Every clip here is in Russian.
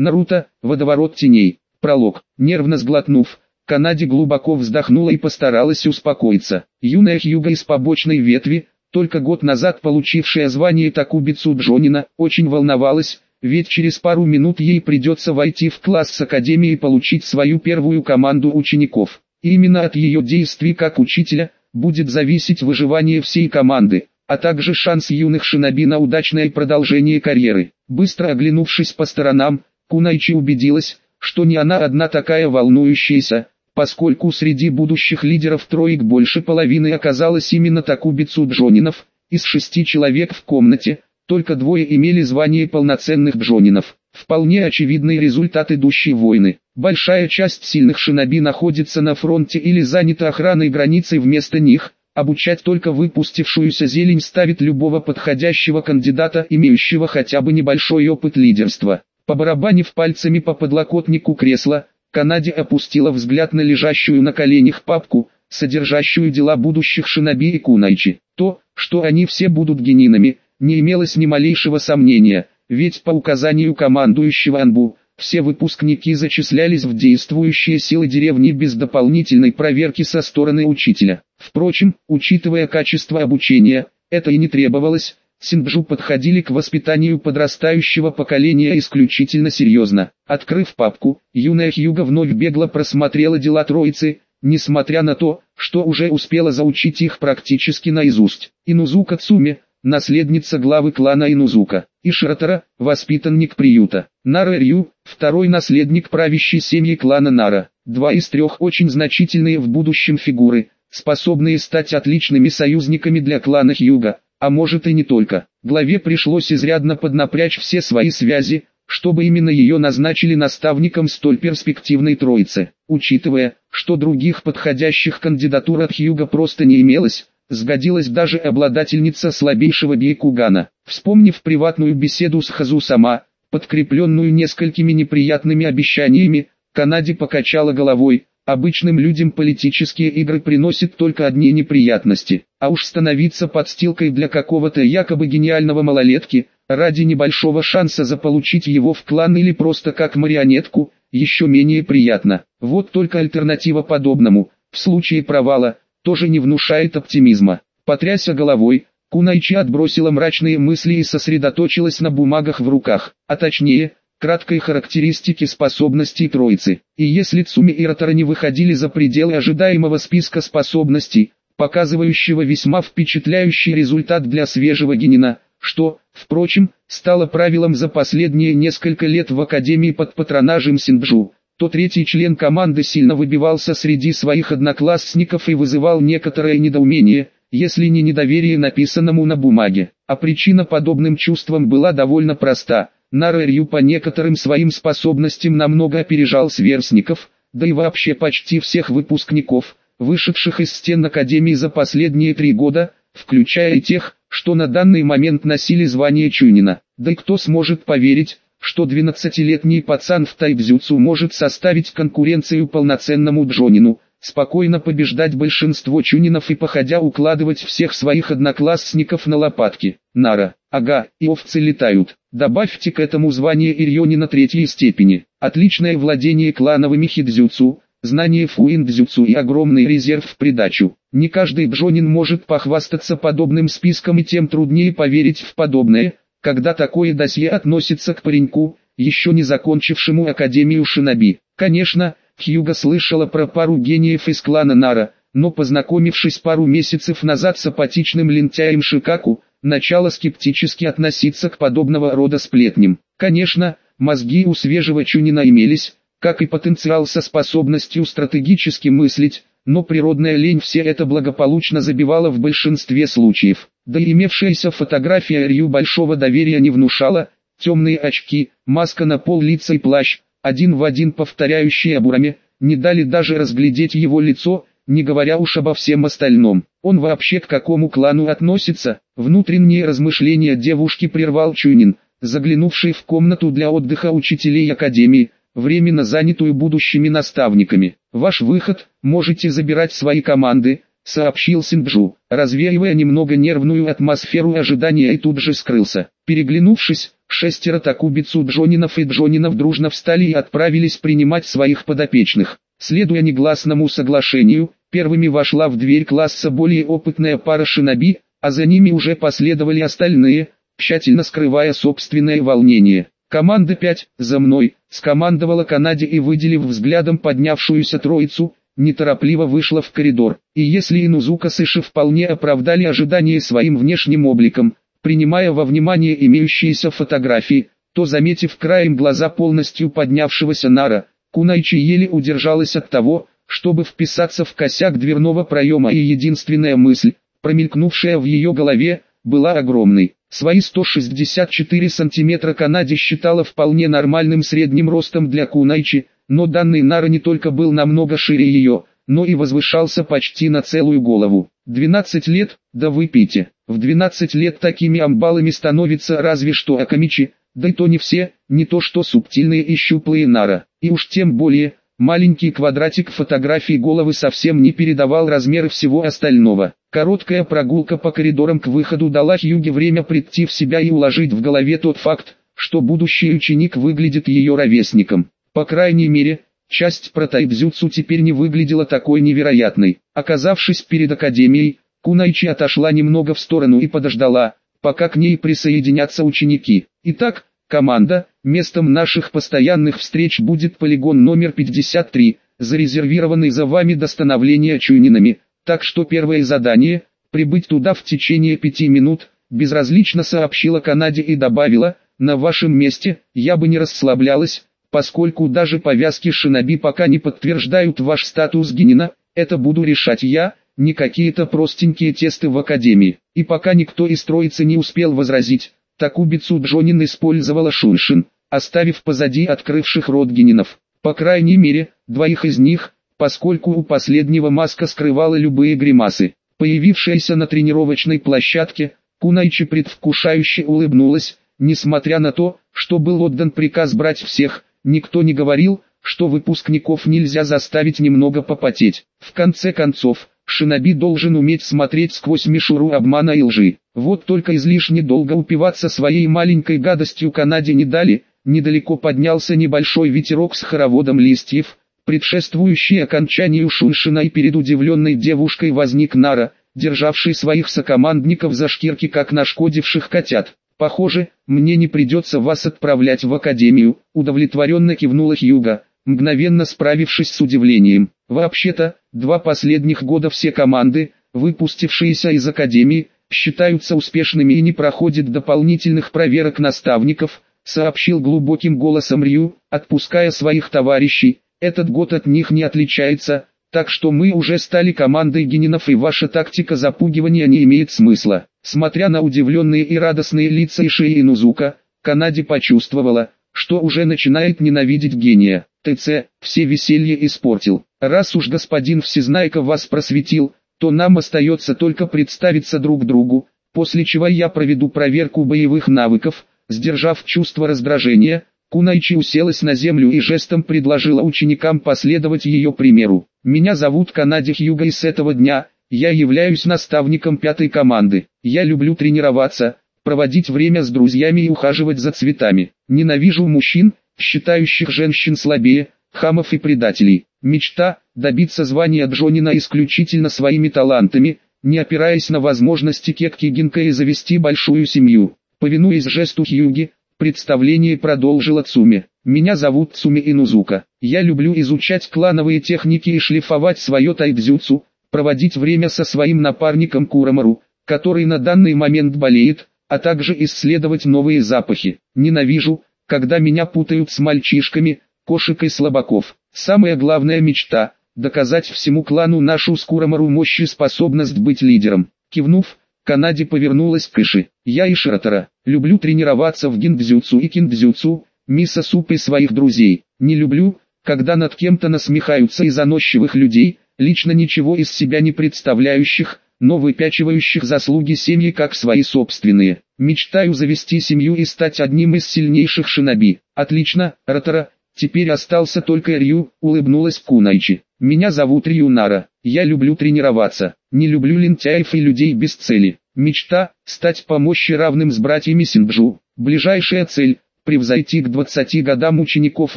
Наруто, водоворот теней. Пролог. Нервно сглотнув, Канади глубоко вздохнула и постаралась успокоиться. Юная Хьюга из побочной ветви, только год назад получившая звание Такубицу Джонина, очень волновалась, ведь через пару минут ей придется войти в класс с академией и получить свою первую команду учеников. И именно от ее действий как учителя, будет зависеть выживание всей команды, а также шанс юных шиноби на удачное продолжение карьеры. Быстро оглянувшись по сторонам, Кунайчи убедилась, что не она одна такая волнующаяся, поскольку среди будущих лидеров троек больше половины оказалось именно Такубицу Джонинов, из шести человек в комнате, только двое имели звание полноценных Джонинов. Вполне очевидный результат идущей войны. Большая часть сильных шиноби находится на фронте или занята охраной границы вместо них, обучать только выпустившуюся зелень ставит любого подходящего кандидата, имеющего хотя бы небольшой опыт лидерства. Побарабанив пальцами по подлокотнику кресла, Канаде опустила взгляд на лежащую на коленях папку, содержащую дела будущих шиноби и кунайчи. То, что они все будут генинами, не имелось ни малейшего сомнения, ведь по указанию командующего Анбу, все выпускники зачислялись в действующие силы деревни без дополнительной проверки со стороны учителя. Впрочем, учитывая качество обучения, это и не требовалось, Синджу подходили к воспитанию подрастающего поколения исключительно серьезно. Открыв папку, юная Хьюга вновь бегло просмотрела дела троицы, несмотря на то, что уже успела заучить их практически наизусть. Инузука Цуми, наследница главы клана Инузука, и Ширатора, воспитанник приюта. Нара Рю, второй наследник правящей семьи клана Нара. Два из трех очень значительные в будущем фигуры, способные стать отличными союзниками для клана Хьюга а может и не только. Главе пришлось изрядно поднапрячь все свои связи, чтобы именно ее назначили наставником столь перспективной троицы. Учитывая, что других подходящих кандидатур от Хьюга просто не имелось, сгодилась даже обладательница слабейшего Бейкугана. Вспомнив приватную беседу с Хазу сама, подкрепленную несколькими неприятными обещаниями, Канаде покачала головой, Обычным людям политические игры приносят только одни неприятности, а уж становиться подстилкой для какого-то якобы гениального малолетки, ради небольшого шанса заполучить его в клан или просто как марионетку, еще менее приятно. Вот только альтернатива подобному, в случае провала, тоже не внушает оптимизма. Потряся головой, Кунайчи отбросила мрачные мысли и сосредоточилась на бумагах в руках, а точнее, краткой характеристики способностей троицы. И если Цуми и Ротора не выходили за пределы ожидаемого списка способностей, показывающего весьма впечатляющий результат для свежего генина, что, впрочем, стало правилом за последние несколько лет в Академии под патронажем Синджу, то третий член команды сильно выбивался среди своих одноклассников и вызывал некоторое недоумение, если не недоверие написанному на бумаге. А причина подобным чувствам была довольно проста – Нарэрью по некоторым своим способностям намного опережал сверстников, да и вообще почти всех выпускников, вышедших из стен Академии за последние три года, включая и тех, что на данный момент носили звание Чунина. Да и кто сможет поверить, что 12-летний пацан в тайбзюцу может составить конкуренцию полноценному Джонину, спокойно побеждать большинство чунинов и походя укладывать всех своих одноклассников на лопатки. Нара, ага, и овцы летают. Добавьте к этому звание Ирьонина третьей степени, отличное владение клановыми хидзюцу, знание фуиндзюцу и огромный резерв в придачу. Не каждый бжонин может похвастаться подобным списком и тем труднее поверить в подобное, когда такое досье относится к пареньку, еще не закончившему Академию Шиноби. Конечно, Хьюга слышала про пару гениев из клана Нара, но познакомившись пару месяцев назад с апатичным лентяем Шикаку, начало скептически относиться к подобного рода сплетням. Конечно, мозги у свежего Чунина имелись, как и потенциал со способностью стратегически мыслить, но природная лень все это благополучно забивала в большинстве случаев. Да и имевшаяся фотография Рью большого доверия не внушала, темные очки, маска на пол лица и плащ, один в один повторяющий Абураме, не дали даже разглядеть его лицо, не говоря уж обо всем остальном. Он вообще к какому клану относится? Внутренние размышления девушки прервал Чунин, заглянувший в комнату для отдыха учителей Академии, временно занятую будущими наставниками. «Ваш выход, можете забирать свои команды», — сообщил Синджу, развеивая немного нервную атмосферу ожидания и тут же скрылся. Переглянувшись, Шестеро Такубицу Джонинов и Джонинов дружно встали и отправились принимать своих подопечных. Следуя негласному соглашению, первыми вошла в дверь класса более опытная пара шиноби, а за ними уже последовали остальные, тщательно скрывая собственное волнение. «Команда 5, за мной!» – скомандовала Канаде и выделив взглядом поднявшуюся троицу, неторопливо вышла в коридор. И если Инузука с Иши вполне оправдали ожидания своим внешним обликом, принимая во внимание имеющиеся фотографии, то заметив краем глаза полностью поднявшегося Нара, Кунайчи еле удержалась от того, чтобы вписаться в косяк дверного проема и единственная мысль, промелькнувшая в ее голове, была огромной. Свои 164 сантиметра Канаде считала вполне нормальным средним ростом для Кунайчи, но данный Нара не только был намного шире ее, но и возвышался почти на целую голову. 12 лет, да выпейте. В 12 лет такими амбалами становится разве что Акамичи, да и то не все, не то что субтильные и щуплые Нара. И уж тем более, маленький квадратик фотографии головы совсем не передавал размеры всего остального. Короткая прогулка по коридорам к выходу дала Хьюге время прийти в себя и уложить в голове тот факт, что будущий ученик выглядит ее ровесником. По крайней мере, часть протайдзюцу теперь не выглядела такой невероятной. Оказавшись перед академией, Кунайчи отошла немного в сторону и подождала, пока к ней присоединятся ученики. Итак, команда, местом наших постоянных встреч будет полигон номер 53, зарезервированный за вами до становления чуйнинами. Так что первое задание – прибыть туда в течение пяти минут, безразлично сообщила Канаде и добавила, на вашем месте, я бы не расслаблялась, поскольку даже повязки шиноби пока не подтверждают ваш статус генина, это буду решать я, не какие-то простенькие тесты в академии. И пока никто из троицы не успел возразить, Такубицу Джонин использовала Шуншин, оставив позади открывших рот генинов. По крайней мере, двоих из них – поскольку у последнего маска скрывала любые гримасы. Появившаяся на тренировочной площадке, Кунайчи предвкушающе улыбнулась, несмотря на то, что был отдан приказ брать всех, никто не говорил, что выпускников нельзя заставить немного попотеть. В конце концов, Шиноби должен уметь смотреть сквозь мишуру обмана и лжи. Вот только излишне долго упиваться своей маленькой гадостью Канаде не дали, недалеко поднялся небольшой ветерок с хороводом листьев, предшествующий окончанию Шуншина и перед удивленной девушкой возник Нара, державший своих сокомандников за шкирки как нашкодивших котят. «Похоже, мне не придется вас отправлять в академию», удовлетворенно кивнула Хьюга, мгновенно справившись с удивлением. Вообще-то, два последних года все команды, выпустившиеся из академии, считаются успешными и не проходят дополнительных проверок наставников, сообщил глубоким голосом Рю, отпуская своих товарищей, этот год от них не отличается, так что мы уже стали командой генинов и ваша тактика запугивания не имеет смысла. Смотря на удивленные и радостные лица Иши и Нузука, Канади почувствовала, что уже начинает ненавидеть гения. ТЦ, все веселье испортил. Раз уж господин Всезнайка вас просветил, то нам остается только представиться друг другу, после чего я проведу проверку боевых навыков, сдержав чувство раздражения, Кунайчи уселась на землю и жестом предложила ученикам последовать ее примеру. «Меня зовут Канади Хьюга и с этого дня, я являюсь наставником пятой команды. Я люблю тренироваться, проводить время с друзьями и ухаживать за цветами. Ненавижу мужчин, считающих женщин слабее, хамов и предателей. Мечта – добиться звания Джонина исключительно своими талантами, не опираясь на возможности Кекки Гинка и завести большую семью. Повинуясь жесту Хьюги, Представление продолжила Цуми. Меня зовут Цуми Инузука. Я люблю изучать клановые техники и шлифовать свое тайдзюцу, проводить время со своим напарником Курамару, который на данный момент болеет, а также исследовать новые запахи. Ненавижу, когда меня путают с мальчишками, кошек и слабаков. Самая главная мечта – доказать всему клану нашу с Курамару мощь и способность быть лидером. Кивнув, Канаде повернулась к Иши. Я Иширатора, люблю тренироваться в гиндзюцу и киндзюцу, мисса суп и своих друзей. Не люблю, когда над кем-то насмехаются из заносчивых людей, лично ничего из себя не представляющих, но выпячивающих заслуги семьи как свои собственные. Мечтаю завести семью и стать одним из сильнейших шиноби. Отлично, Ратора, теперь остался только Рю, улыбнулась Кунайчи. Меня зовут Рю Нара, я люблю тренироваться. Не люблю лентяев и людей без цели. Мечта – стать по мощи равным с братьями Синджу. Ближайшая цель – превзойти к 20 годам учеников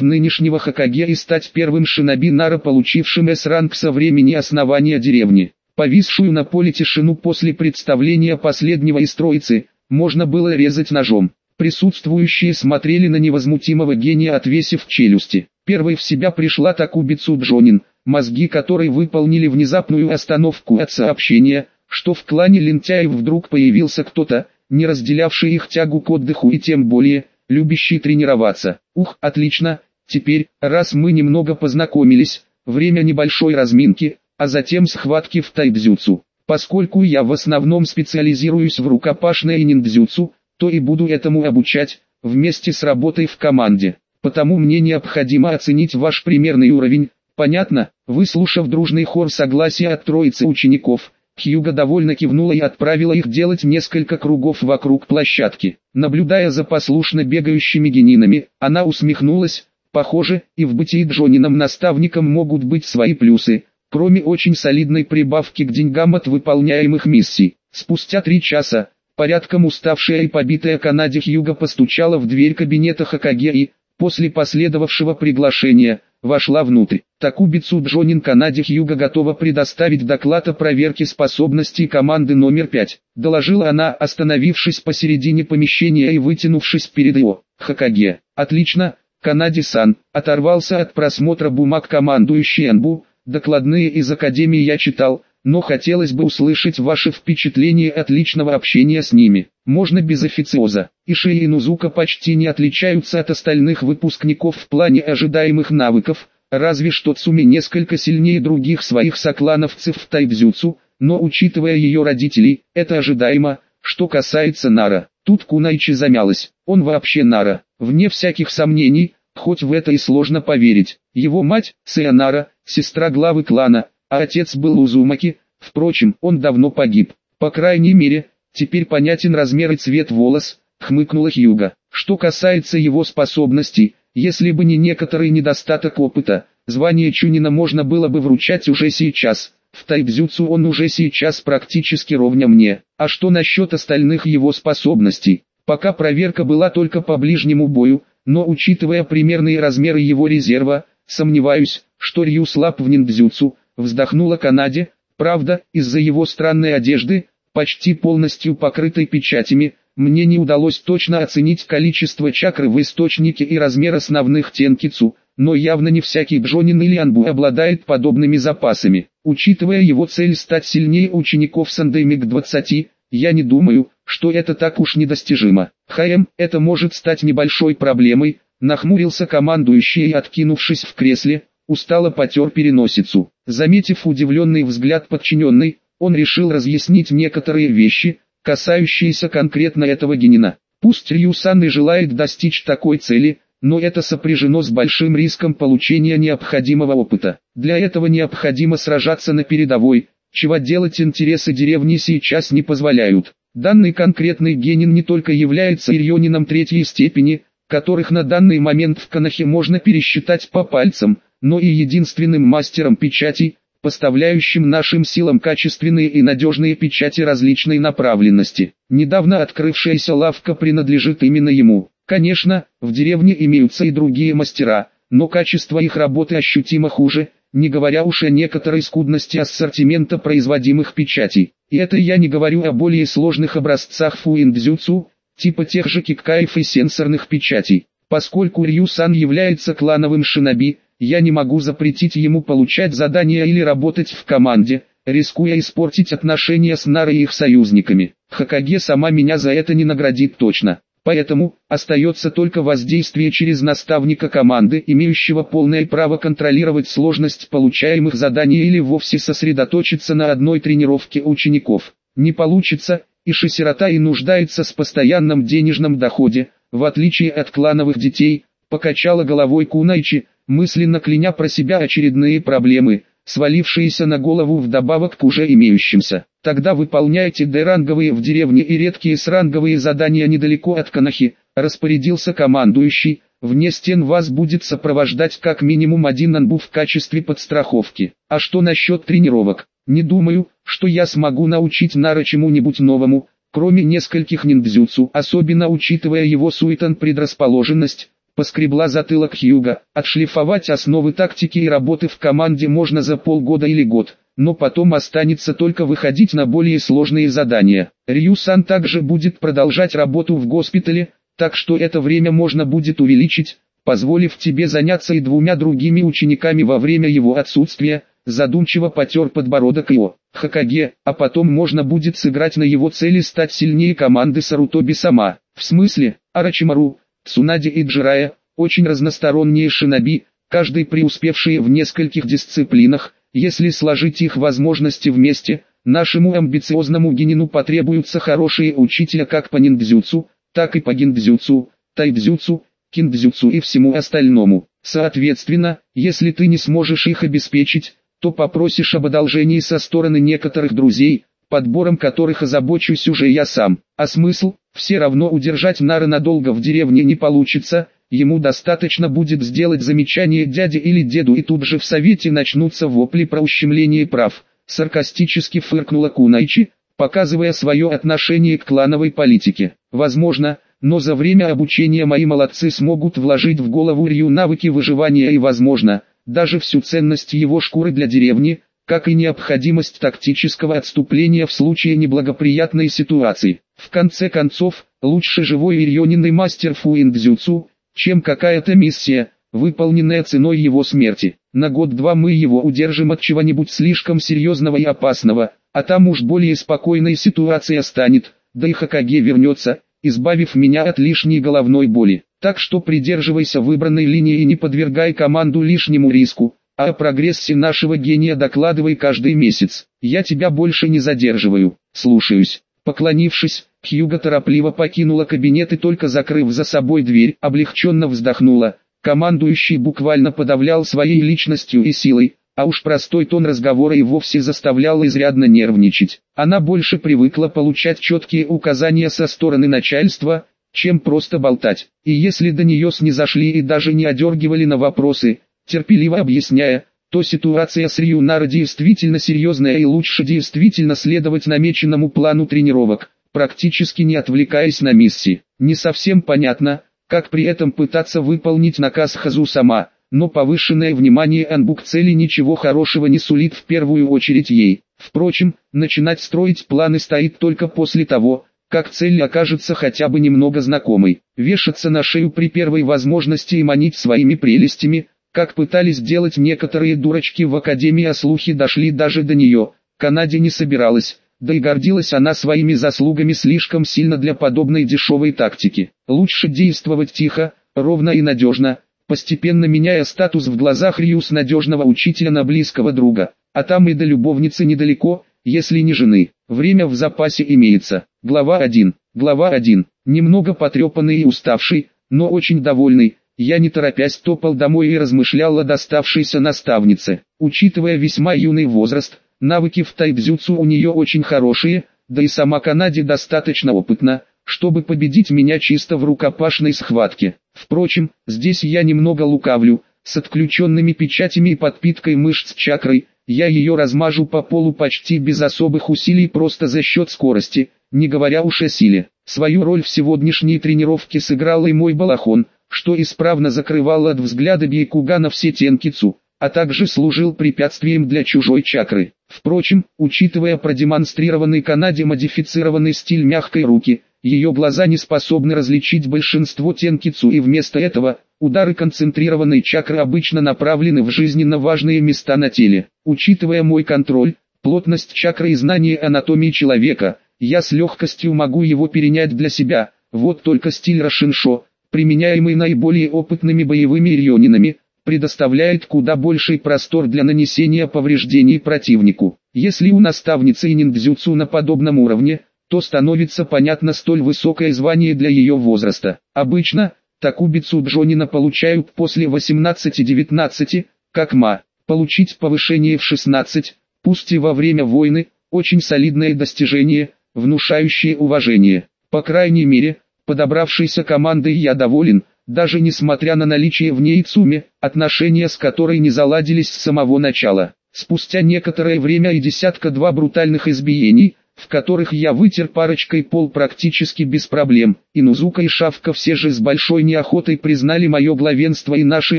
нынешнего Хакаге и стать первым шиноби Нара, получившим С-ранг со времени основания деревни. Повисшую на поле тишину после представления последнего из троицы, можно было резать ножом. Присутствующие смотрели на невозмутимого гения отвесив челюсти. Первой в себя пришла Такубицу Джонин, мозги которой выполнили внезапную остановку от сообщения, что в клане лентяев вдруг появился кто-то, не разделявший их тягу к отдыху и тем более, любящий тренироваться. Ух, отлично, теперь, раз мы немного познакомились, время небольшой разминки, а затем схватки в тайдзюцу. Поскольку я в основном специализируюсь в рукопашной и ниндзюцу, то и буду этому обучать, вместе с работой в команде. Потому мне необходимо оценить ваш примерный уровень, понятно? Выслушав дружный хор согласия от троицы учеников, Хьюга довольно кивнула и отправила их делать несколько кругов вокруг площадки. Наблюдая за послушно бегающими генинами, она усмехнулась, похоже, и в бытии Джонином наставником могут быть свои плюсы, кроме очень солидной прибавки к деньгам от выполняемых миссий. Спустя три часа, порядком уставшая и побитая Канаде Хьюга постучала в дверь кабинета Хакаге и, после последовавшего приглашения, вошла внутрь. Такубицу Джонин Канаде Хьюга готова предоставить доклад о проверке способностей команды номер 5, доложила она, остановившись посередине помещения и вытянувшись перед его. Хакаге, отлично, Канаде-сан, оторвался от просмотра бумаг командующий Энбу, докладные из Академии я читал, но хотелось бы услышать ваши впечатления от личного общения с ними. Можно без официоза. Иши и Нузука почти не отличаются от остальных выпускников в плане ожидаемых навыков, разве что Цуми несколько сильнее других своих соклановцев в тайбзюцу, но учитывая ее родителей, это ожидаемо. Что касается Нара, тут Кунайчи замялась, он вообще Нара, вне всяких сомнений, хоть в это и сложно поверить. Его мать, Сеонара, сестра главы клана, а отец был Узумаки, впрочем, он давно погиб. По крайней мере, теперь понятен размер и цвет волос, хмыкнула Хьюга. Что касается его способностей, если бы не некоторый недостаток опыта, звание Чунина можно было бы вручать уже сейчас. В тайбзюцу он уже сейчас практически ровня мне. А что насчет остальных его способностей? Пока проверка была только по ближнему бою, но учитывая примерные размеры его резерва, сомневаюсь, что Рью слаб в ниндзюцу, вздохнула Канаде, правда, из-за его странной одежды, почти полностью покрытой печатями, мне не удалось точно оценить количество чакры в источнике и размер основных тенкицу, но явно не всякий Джонин или Анбу обладает подобными запасами. Учитывая его цель стать сильнее учеников Сандемик 20, я не думаю, что это так уж недостижимо. ХМ, это может стать небольшой проблемой, нахмурился командующий и откинувшись в кресле, устало потер переносицу. Заметив удивленный взгляд подчиненный, он решил разъяснить некоторые вещи, касающиеся конкретно этого генина. Пусть Рюсан и желает достичь такой цели, но это сопряжено с большим риском получения необходимого опыта. Для этого необходимо сражаться на передовой, чего делать интересы деревни сейчас не позволяют. Данный конкретный генин не только является ирионином третьей степени, которых на данный момент в Канахе можно пересчитать по пальцам, но и единственным мастером печатей, поставляющим нашим силам качественные и надежные печати различной направленности. Недавно открывшаяся лавка принадлежит именно ему. Конечно, в деревне имеются и другие мастера, но качество их работы ощутимо хуже, не говоря уж о некоторой скудности ассортимента производимых печатей. И это я не говорю о более сложных образцах фуиндзюцу, типа тех же кикаев и сенсорных печатей. Поскольку Рyu-сан является клановым шиноби, я не могу запретить ему получать задания или работать в команде, рискуя испортить отношения с Нарой и их союзниками. Хакаге сама меня за это не наградит точно. Поэтому, остается только воздействие через наставника команды, имеющего полное право контролировать сложность получаемых заданий или вовсе сосредоточиться на одной тренировке учеников. Не получится, и Шисирота и нуждается с постоянном денежном доходе, в отличие от клановых детей, покачала головой Кунайчи, мысленно кляня про себя очередные проблемы, свалившиеся на голову вдобавок к уже имеющимся. Тогда выполняйте Д-ранговые в деревне и редкие сранговые задания недалеко от Канахи, распорядился командующий, вне стен вас будет сопровождать как минимум один анбу в качестве подстраховки. А что насчет тренировок? Не думаю, что я смогу научить Нара чему-нибудь новому, кроме нескольких ниндзюцу, особенно учитывая его суетан предрасположенность, поскребла затылок Хьюга. Отшлифовать основы тактики и работы в команде можно за полгода или год, но потом останется только выходить на более сложные задания. Рью-сан также будет продолжать работу в госпитале, так что это время можно будет увеличить, позволив тебе заняться и двумя другими учениками во время его отсутствия, задумчиво потер подбородок Ио. Хакаге, а потом можно будет сыграть на его цели стать сильнее команды Сарутоби сама. В смысле, Арачимару, Цунади и Джирая, очень разносторонние шиноби, каждый преуспевший в нескольких дисциплинах, если сложить их возможности вместе, нашему амбициозному генину потребуются хорошие учителя как по ниндзюцу, так и по гиндзюцу, тайдзюцу, киндзюцу и всему остальному. Соответственно, если ты не сможешь их обеспечить, то попросишь об одолжении со стороны некоторых друзей, подбором которых озабочусь уже я сам. А смысл? Все равно удержать Нара надолго в деревне не получится, ему достаточно будет сделать замечание дяде или деду и тут же в совете начнутся вопли про ущемление прав. Саркастически фыркнула Кунайчи, показывая свое отношение к клановой политике. Возможно, но за время обучения мои молодцы смогут вложить в голову Рью навыки выживания и возможно, даже всю ценность его шкуры для деревни, как и необходимость тактического отступления в случае неблагоприятной ситуации. В конце концов, лучше живой ирьонинный мастер Фуиндзюцу, чем какая-то миссия, выполненная ценой его смерти. На год-два мы его удержим от чего-нибудь слишком серьезного и опасного, а там уж более спокойной ситуация станет, да и Хакаге вернется, избавив меня от лишней головной боли. Так что придерживайся выбранной линии и не подвергай команду лишнему риску, а о прогрессе нашего гения докладывай каждый месяц. Я тебя больше не задерживаю. Слушаюсь. Поклонившись, Хьюга торопливо покинула кабинет и только закрыв за собой дверь, облегченно вздохнула. Командующий буквально подавлял своей личностью и силой, а уж простой тон разговора и вовсе заставлял изрядно нервничать. Она больше привыкла получать четкие указания со стороны начальства, чем просто болтать. И если до нее снизошли и даже не одергивали на вопросы, терпеливо объясняя, то ситуация с Рюнара действительно серьезная и лучше действительно следовать намеченному плану тренировок, практически не отвлекаясь на миссии. Не совсем понятно, как при этом пытаться выполнить наказ Хазу сама, но повышенное внимание Анбук цели ничего хорошего не сулит в первую очередь ей. Впрочем, начинать строить планы стоит только после того, как цель окажется хотя бы немного знакомой. Вешаться на шею при первой возможности и манить своими прелестями, как пытались делать некоторые дурачки в академии, а слухи дошли даже до нее. Канаде не собиралась, да и гордилась она своими заслугами слишком сильно для подобной дешевой тактики. Лучше действовать тихо, ровно и надежно, постепенно меняя статус в глазах Рью с надежного учителя на близкого друга, а там и до любовницы недалеко, если не жены. Время в запасе имеется. Глава 1. Глава 1. Немного потрепанный и уставший, но очень довольный, я не торопясь топал домой и размышлял о доставшейся наставнице. Учитывая весьма юный возраст, навыки в тайбзюцу у нее очень хорошие, да и сама Канаде достаточно опытна, чтобы победить меня чисто в рукопашной схватке. Впрочем, здесь я немного лукавлю, с отключенными печатями и подпиткой мышц чакрой, я ее размажу по полу почти без особых усилий просто за счет скорости, не говоря уж о силе. Свою роль в сегодняшней тренировке сыграл и мой балахон, что исправно закрывал от взгляда Бейкугана все тенкицу, а также служил препятствием для чужой чакры. Впрочем, учитывая продемонстрированный Канаде модифицированный стиль мягкой руки, ее глаза не способны различить большинство тенкицу и вместо этого, удары концентрированной чакры обычно направлены в жизненно важные места на теле. Учитывая мой контроль, плотность чакры и знание анатомии человека, я с легкостью могу его перенять для себя, вот только стиль Рашиншо, применяемый наиболее опытными боевыми рионинами, предоставляет куда больший простор для нанесения повреждений противнику. Если у наставницы и ниндзюцу на подобном уровне, то становится понятно столь высокое звание для ее возраста. Обычно, такубицу Джонина получают после 18-19, как ма. Получить повышение в 16, пусть и во время войны, очень солидное достижение, внушающее уважение. По крайней мере, подобравшейся командой я доволен, даже несмотря на наличие в ней Цуми, отношения с которой не заладились с самого начала. Спустя некоторое время и десятка-два брутальных избиений, в которых я вытер парочкой пол практически без проблем, и Нузука и Шавка все же с большой неохотой признали мое главенство и наши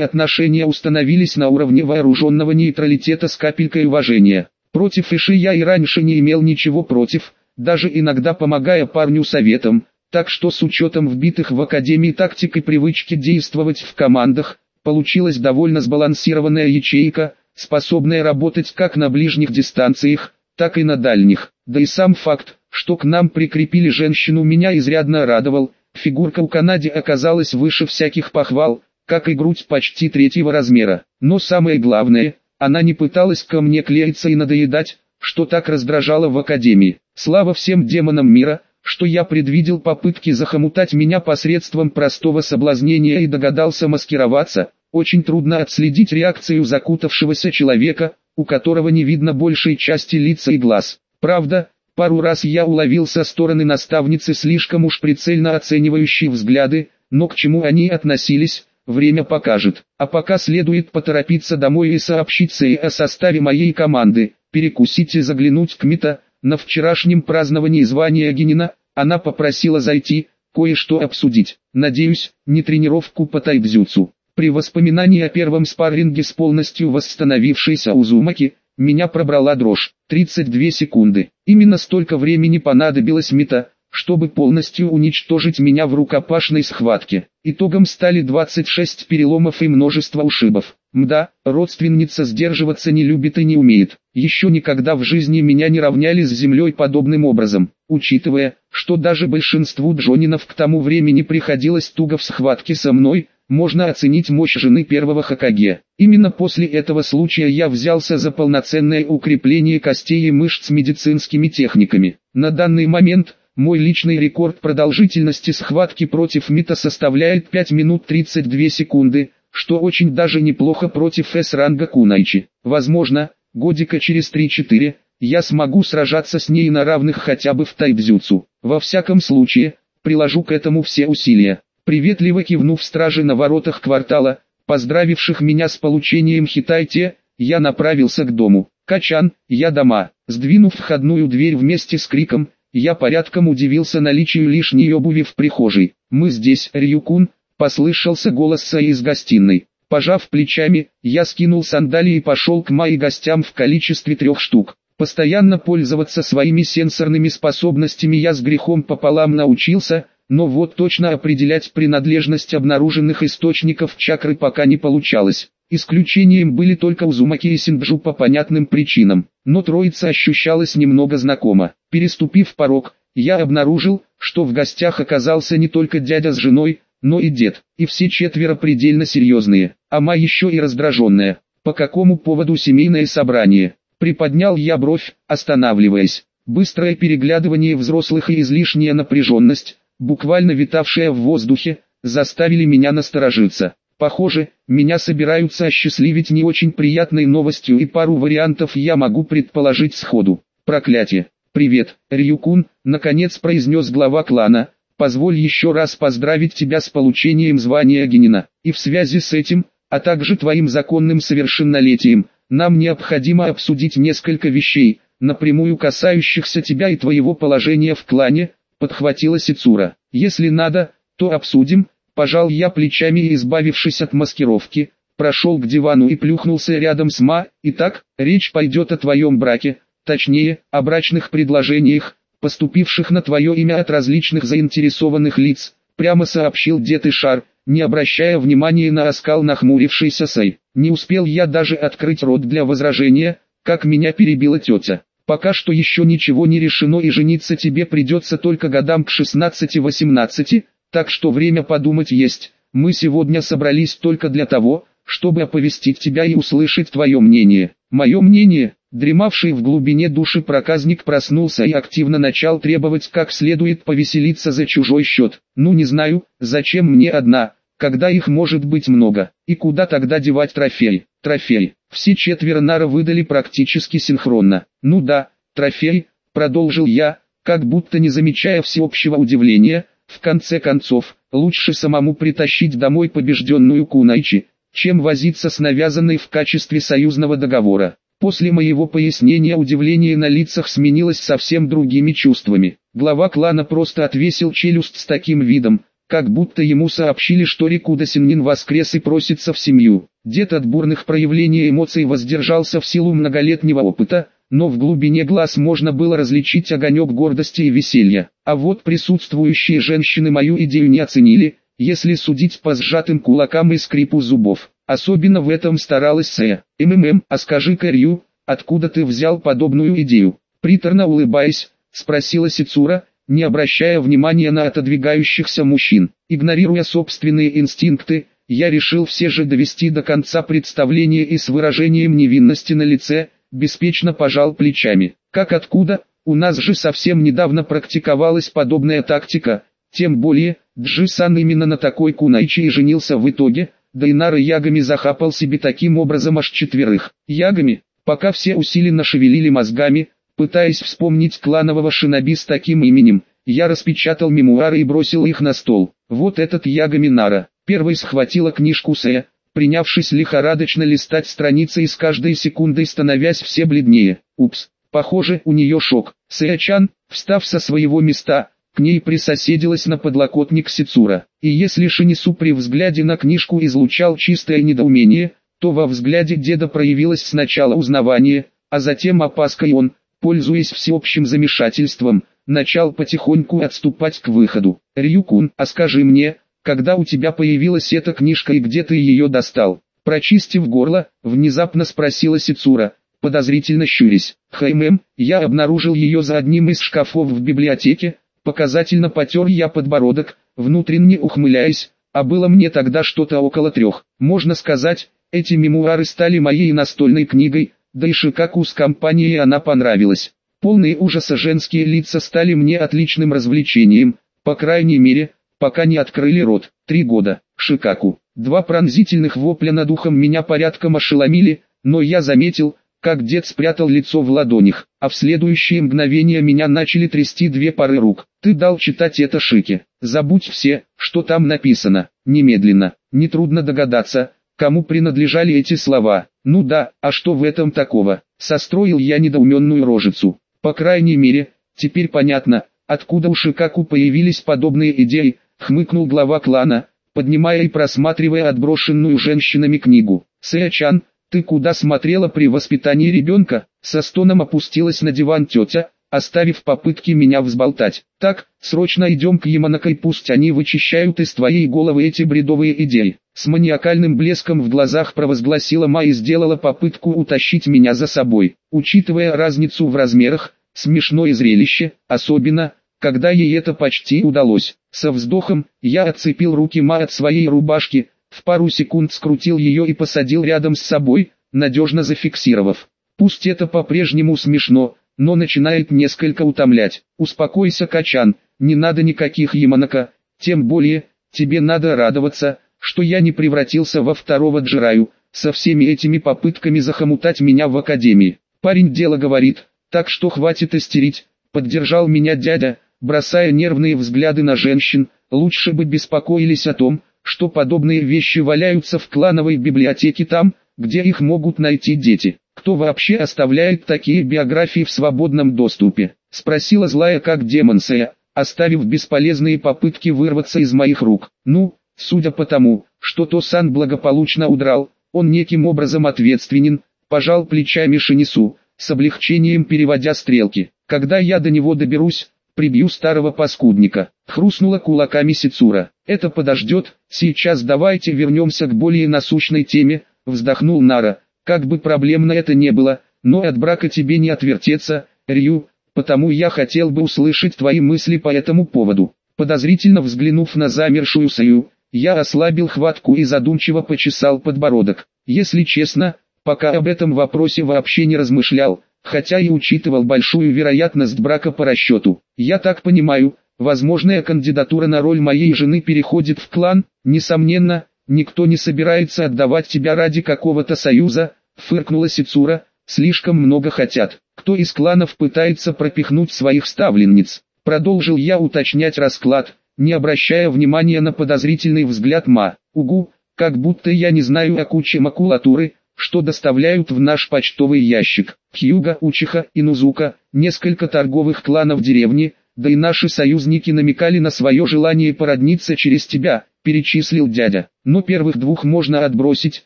отношения установились на уровне вооруженного нейтралитета с капелькой уважения. Против Иши я и раньше не имел ничего против, даже иногда помогая парню советом, так что с учетом вбитых в Академии тактик и привычки действовать в командах, получилась довольно сбалансированная ячейка, способная работать как на ближних дистанциях, так и на дальних. Да и сам факт, что к нам прикрепили женщину меня изрядно радовал, фигурка у Канаде оказалась выше всяких похвал, как и грудь почти третьего размера. Но самое главное, она не пыталась ко мне клеиться и надоедать, что так раздражало в Академии. Слава всем демонам мира, что я предвидел попытки захомутать меня посредством простого соблазнения и догадался маскироваться, очень трудно отследить реакцию закутавшегося человека, у которого не видно большей части лица и глаз. Правда, пару раз я уловил со стороны наставницы слишком уж прицельно оценивающие взгляды, но к чему они относились, время покажет. А пока следует поторопиться домой и сообщить Сэй о составе моей команды, перекусить и заглянуть к Мита, на вчерашнем праздновании звания Генина, она попросила зайти, кое-что обсудить. Надеюсь, не тренировку по тайбзюцу. При воспоминании о первом спарринге с полностью восстановившейся Узумаки, меня пробрала дрожь. 32 секунды. Именно столько времени понадобилось Мита, чтобы полностью уничтожить меня в рукопашной схватке. Итогом стали 26 переломов и множество ушибов. Мда, родственница сдерживаться не любит и не умеет. Еще никогда в жизни меня не равняли с землей подобным образом. Учитывая, что даже большинству джонинов к тому времени приходилось туго в схватке со мной, можно оценить мощь жены первого Хакаге. Именно после этого случая я взялся за полноценное укрепление костей и мышц медицинскими техниками. На данный момент, мой личный рекорд продолжительности схватки против МИТа составляет 5 минут 32 секунды, что очень даже неплохо против С-ранга Кунайчи. Возможно, годика через 3-4, я смогу сражаться с ней на равных хотя бы в тайбзюцу. Во всяком случае, приложу к этому все усилия. Приветливо кивнув стражи на воротах квартала, поздравивших меня с получением хитайте, я направился к дому. «Качан, я дома». Сдвинув входную дверь вместе с криком, я порядком удивился наличию лишней обуви в прихожей. «Мы здесь, Рюкун», — послышался голос Саи из гостиной. Пожав плечами, я скинул сандалии и пошел к моим гостям в количестве трех штук. Постоянно пользоваться своими сенсорными способностями я с грехом пополам научился, но вот точно определять принадлежность обнаруженных источников чакры пока не получалось. Исключением были только Узумаки и Синджу по понятным причинам, но троица ощущалась немного знакомо. Переступив порог, я обнаружил, что в гостях оказался не только дядя с женой, но и дед, и все четверо предельно серьезные, а ма еще и раздраженная. По какому поводу семейное собрание? Приподнял я бровь, останавливаясь. Быстрое переглядывание взрослых и излишняя напряженность, буквально витавшая в воздухе, заставили меня насторожиться. Похоже, меня собираются осчастливить не очень приятной новостью и пару вариантов я могу предположить сходу. Проклятие. «Привет, Рюкун», — наконец произнес глава клана, «позволь еще раз поздравить тебя с получением звания Генина, и в связи с этим, а также твоим законным совершеннолетием, нам необходимо обсудить несколько вещей, напрямую касающихся тебя и твоего положения в клане, подхватила Сицура. «Если надо, то обсудим», пожал я плечами и избавившись от маскировки, прошел к дивану и плюхнулся рядом с Ма. «Итак, речь пойдет о твоем браке, точнее, о брачных предложениях, поступивших на твое имя от различных заинтересованных лиц», прямо сообщил дед Ишар, не обращая внимания на оскал нахмурившийся Сай. Не успел я даже открыть рот для возражения, как меня перебила тетя. Пока что еще ничего не решено и жениться тебе придется только годам к 16-18, так что время подумать есть. Мы сегодня собрались только для того, чтобы оповестить тебя и услышать твое мнение. Мое мнение, дремавший в глубине души проказник проснулся и активно начал требовать как следует повеселиться за чужой счет. Ну не знаю, зачем мне одна, когда их может быть много, и куда тогда девать трофей. Трофей. Все четверо нара выдали практически синхронно. Ну да, трофей, продолжил я, как будто не замечая всеобщего удивления, в конце концов, лучше самому притащить домой побежденную Кунайчи, чем возиться с навязанной в качестве союзного договора. После моего пояснения удивление на лицах сменилось совсем другими чувствами. Глава клана просто отвесил челюсть с таким видом, как будто ему сообщили, что Рикуда Синнин воскрес и просится в семью. Дед от бурных проявлений эмоций воздержался в силу многолетнего опыта, но в глубине глаз можно было различить огонек гордости и веселья. А вот присутствующие женщины мою идею не оценили, если судить по сжатым кулакам и скрипу зубов. Особенно в этом старалась Сэ. МММ, а скажи Кэрью, откуда ты взял подобную идею? Приторно улыбаясь, спросила Сицура, не обращая внимания на отодвигающихся мужчин. Игнорируя собственные инстинкты, я решил все же довести до конца представление и с выражением невинности на лице, беспечно пожал плечами. Как откуда? У нас же совсем недавно практиковалась подобная тактика, тем более, Джи-сан именно на такой кунайче и женился в итоге, да и Нара Ягами захапал себе таким образом аж четверых. Ягами, пока все усиленно шевелили мозгами, пытаясь вспомнить кланового шиноби с таким именем, я распечатал мемуары и бросил их на стол. Вот этот Ягами Нара. Первой схватила книжку Сэя, принявшись лихорадочно листать страницы и с каждой секундой становясь все бледнее. Упс, похоже, у нее шок. Сэячан, встав со своего места, к ней присоседилась на подлокотник Сицура. И если Шинису при взгляде на книжку излучал чистое недоумение, то во взгляде деда проявилось сначала узнавание, а затем опаска и он, пользуясь всеобщим замешательством, начал потихоньку отступать к выходу. «Рюкун, а скажи мне, когда у тебя появилась эта книжка и где ты ее достал?» Прочистив горло, внезапно спросила Сицура, подозрительно щурясь. «Хаймэм, я обнаружил ее за одним из шкафов в библиотеке, показательно потер я подбородок, внутренне ухмыляясь, а было мне тогда что-то около трех. Можно сказать, эти мемуары стали моей настольной книгой, да и Шикаку с компанией она понравилась. Полные ужаса женские лица стали мне отличным развлечением, по крайней мере, пока не открыли рот. Три года, Шикаку. Два пронзительных вопля над ухом меня порядком ошеломили, но я заметил, как дед спрятал лицо в ладонях, а в следующее мгновение меня начали трясти две пары рук. Ты дал читать это Шике. Забудь все, что там написано, немедленно. Нетрудно догадаться, кому принадлежали эти слова. Ну да, а что в этом такого? Состроил я недоуменную рожицу. По крайней мере, теперь понятно, откуда у Шикаку появились подобные идеи, хмыкнул глава клана, поднимая и просматривая отброшенную женщинами книгу. Сэчан, ты куда смотрела при воспитании ребенка? Со стоном опустилась на диван тетя, оставив попытки меня взболтать. Так, срочно идем к Яманака и пусть они вычищают из твоей головы эти бредовые идеи. С маниакальным блеском в глазах провозгласила Ма и сделала попытку утащить меня за собой. Учитывая разницу в размерах, смешное зрелище, особенно, когда ей это почти удалось. Со вздохом, я отцепил руки Ма от своей рубашки, в пару секунд скрутил ее и посадил рядом с собой, надежно зафиксировав. Пусть это по-прежнему смешно, но начинает несколько утомлять. Успокойся, Качан, не надо никаких Яманака, тем более, тебе надо радоваться, что я не превратился во второго Джираю, со всеми этими попытками захомутать меня в академии. Парень дело говорит, так что хватит истерить, поддержал меня дядя, бросая нервные взгляды на женщин, лучше бы беспокоились о том, что подобные вещи валяются в клановой библиотеке там, где их могут найти дети. Кто вообще оставляет такие биографии в свободном доступе? Спросила злая как демон Сея, оставив бесполезные попытки вырваться из моих рук. Ну, судя по тому, что Тосан благополучно удрал, он неким образом ответственен, пожал плечами Шинису, с облегчением переводя стрелки. Когда я до него доберусь, прибью старого паскудника. Хрустнула кулаками Сицура. Это подождет, сейчас давайте вернемся к более насущной теме, вздохнул Нара. Как бы проблемно это не было, но от брака тебе не отвертеться, Рю, потому я хотел бы услышать твои мысли по этому поводу. Подозрительно взглянув на замершую Саю, я ослабил хватку и задумчиво почесал подбородок. Если честно, пока об этом вопросе вообще не размышлял, хотя и учитывал большую вероятность брака по расчету. Я так понимаю, возможная кандидатура на роль моей жены переходит в клан, несомненно, никто не собирается отдавать тебя ради какого-то союза, фыркнула Сицура, слишком много хотят. Кто из кланов пытается пропихнуть своих ставленниц? Продолжил я уточнять расклад, не обращая внимания на подозрительный взгляд Ма. Угу, как будто я не знаю о куче макулатуры, что доставляют в наш почтовый ящик. Хьюга, Учиха и Нузука, несколько торговых кланов деревни, да и наши союзники намекали на свое желание породниться через тебя, перечислил дядя. Но первых двух можно отбросить,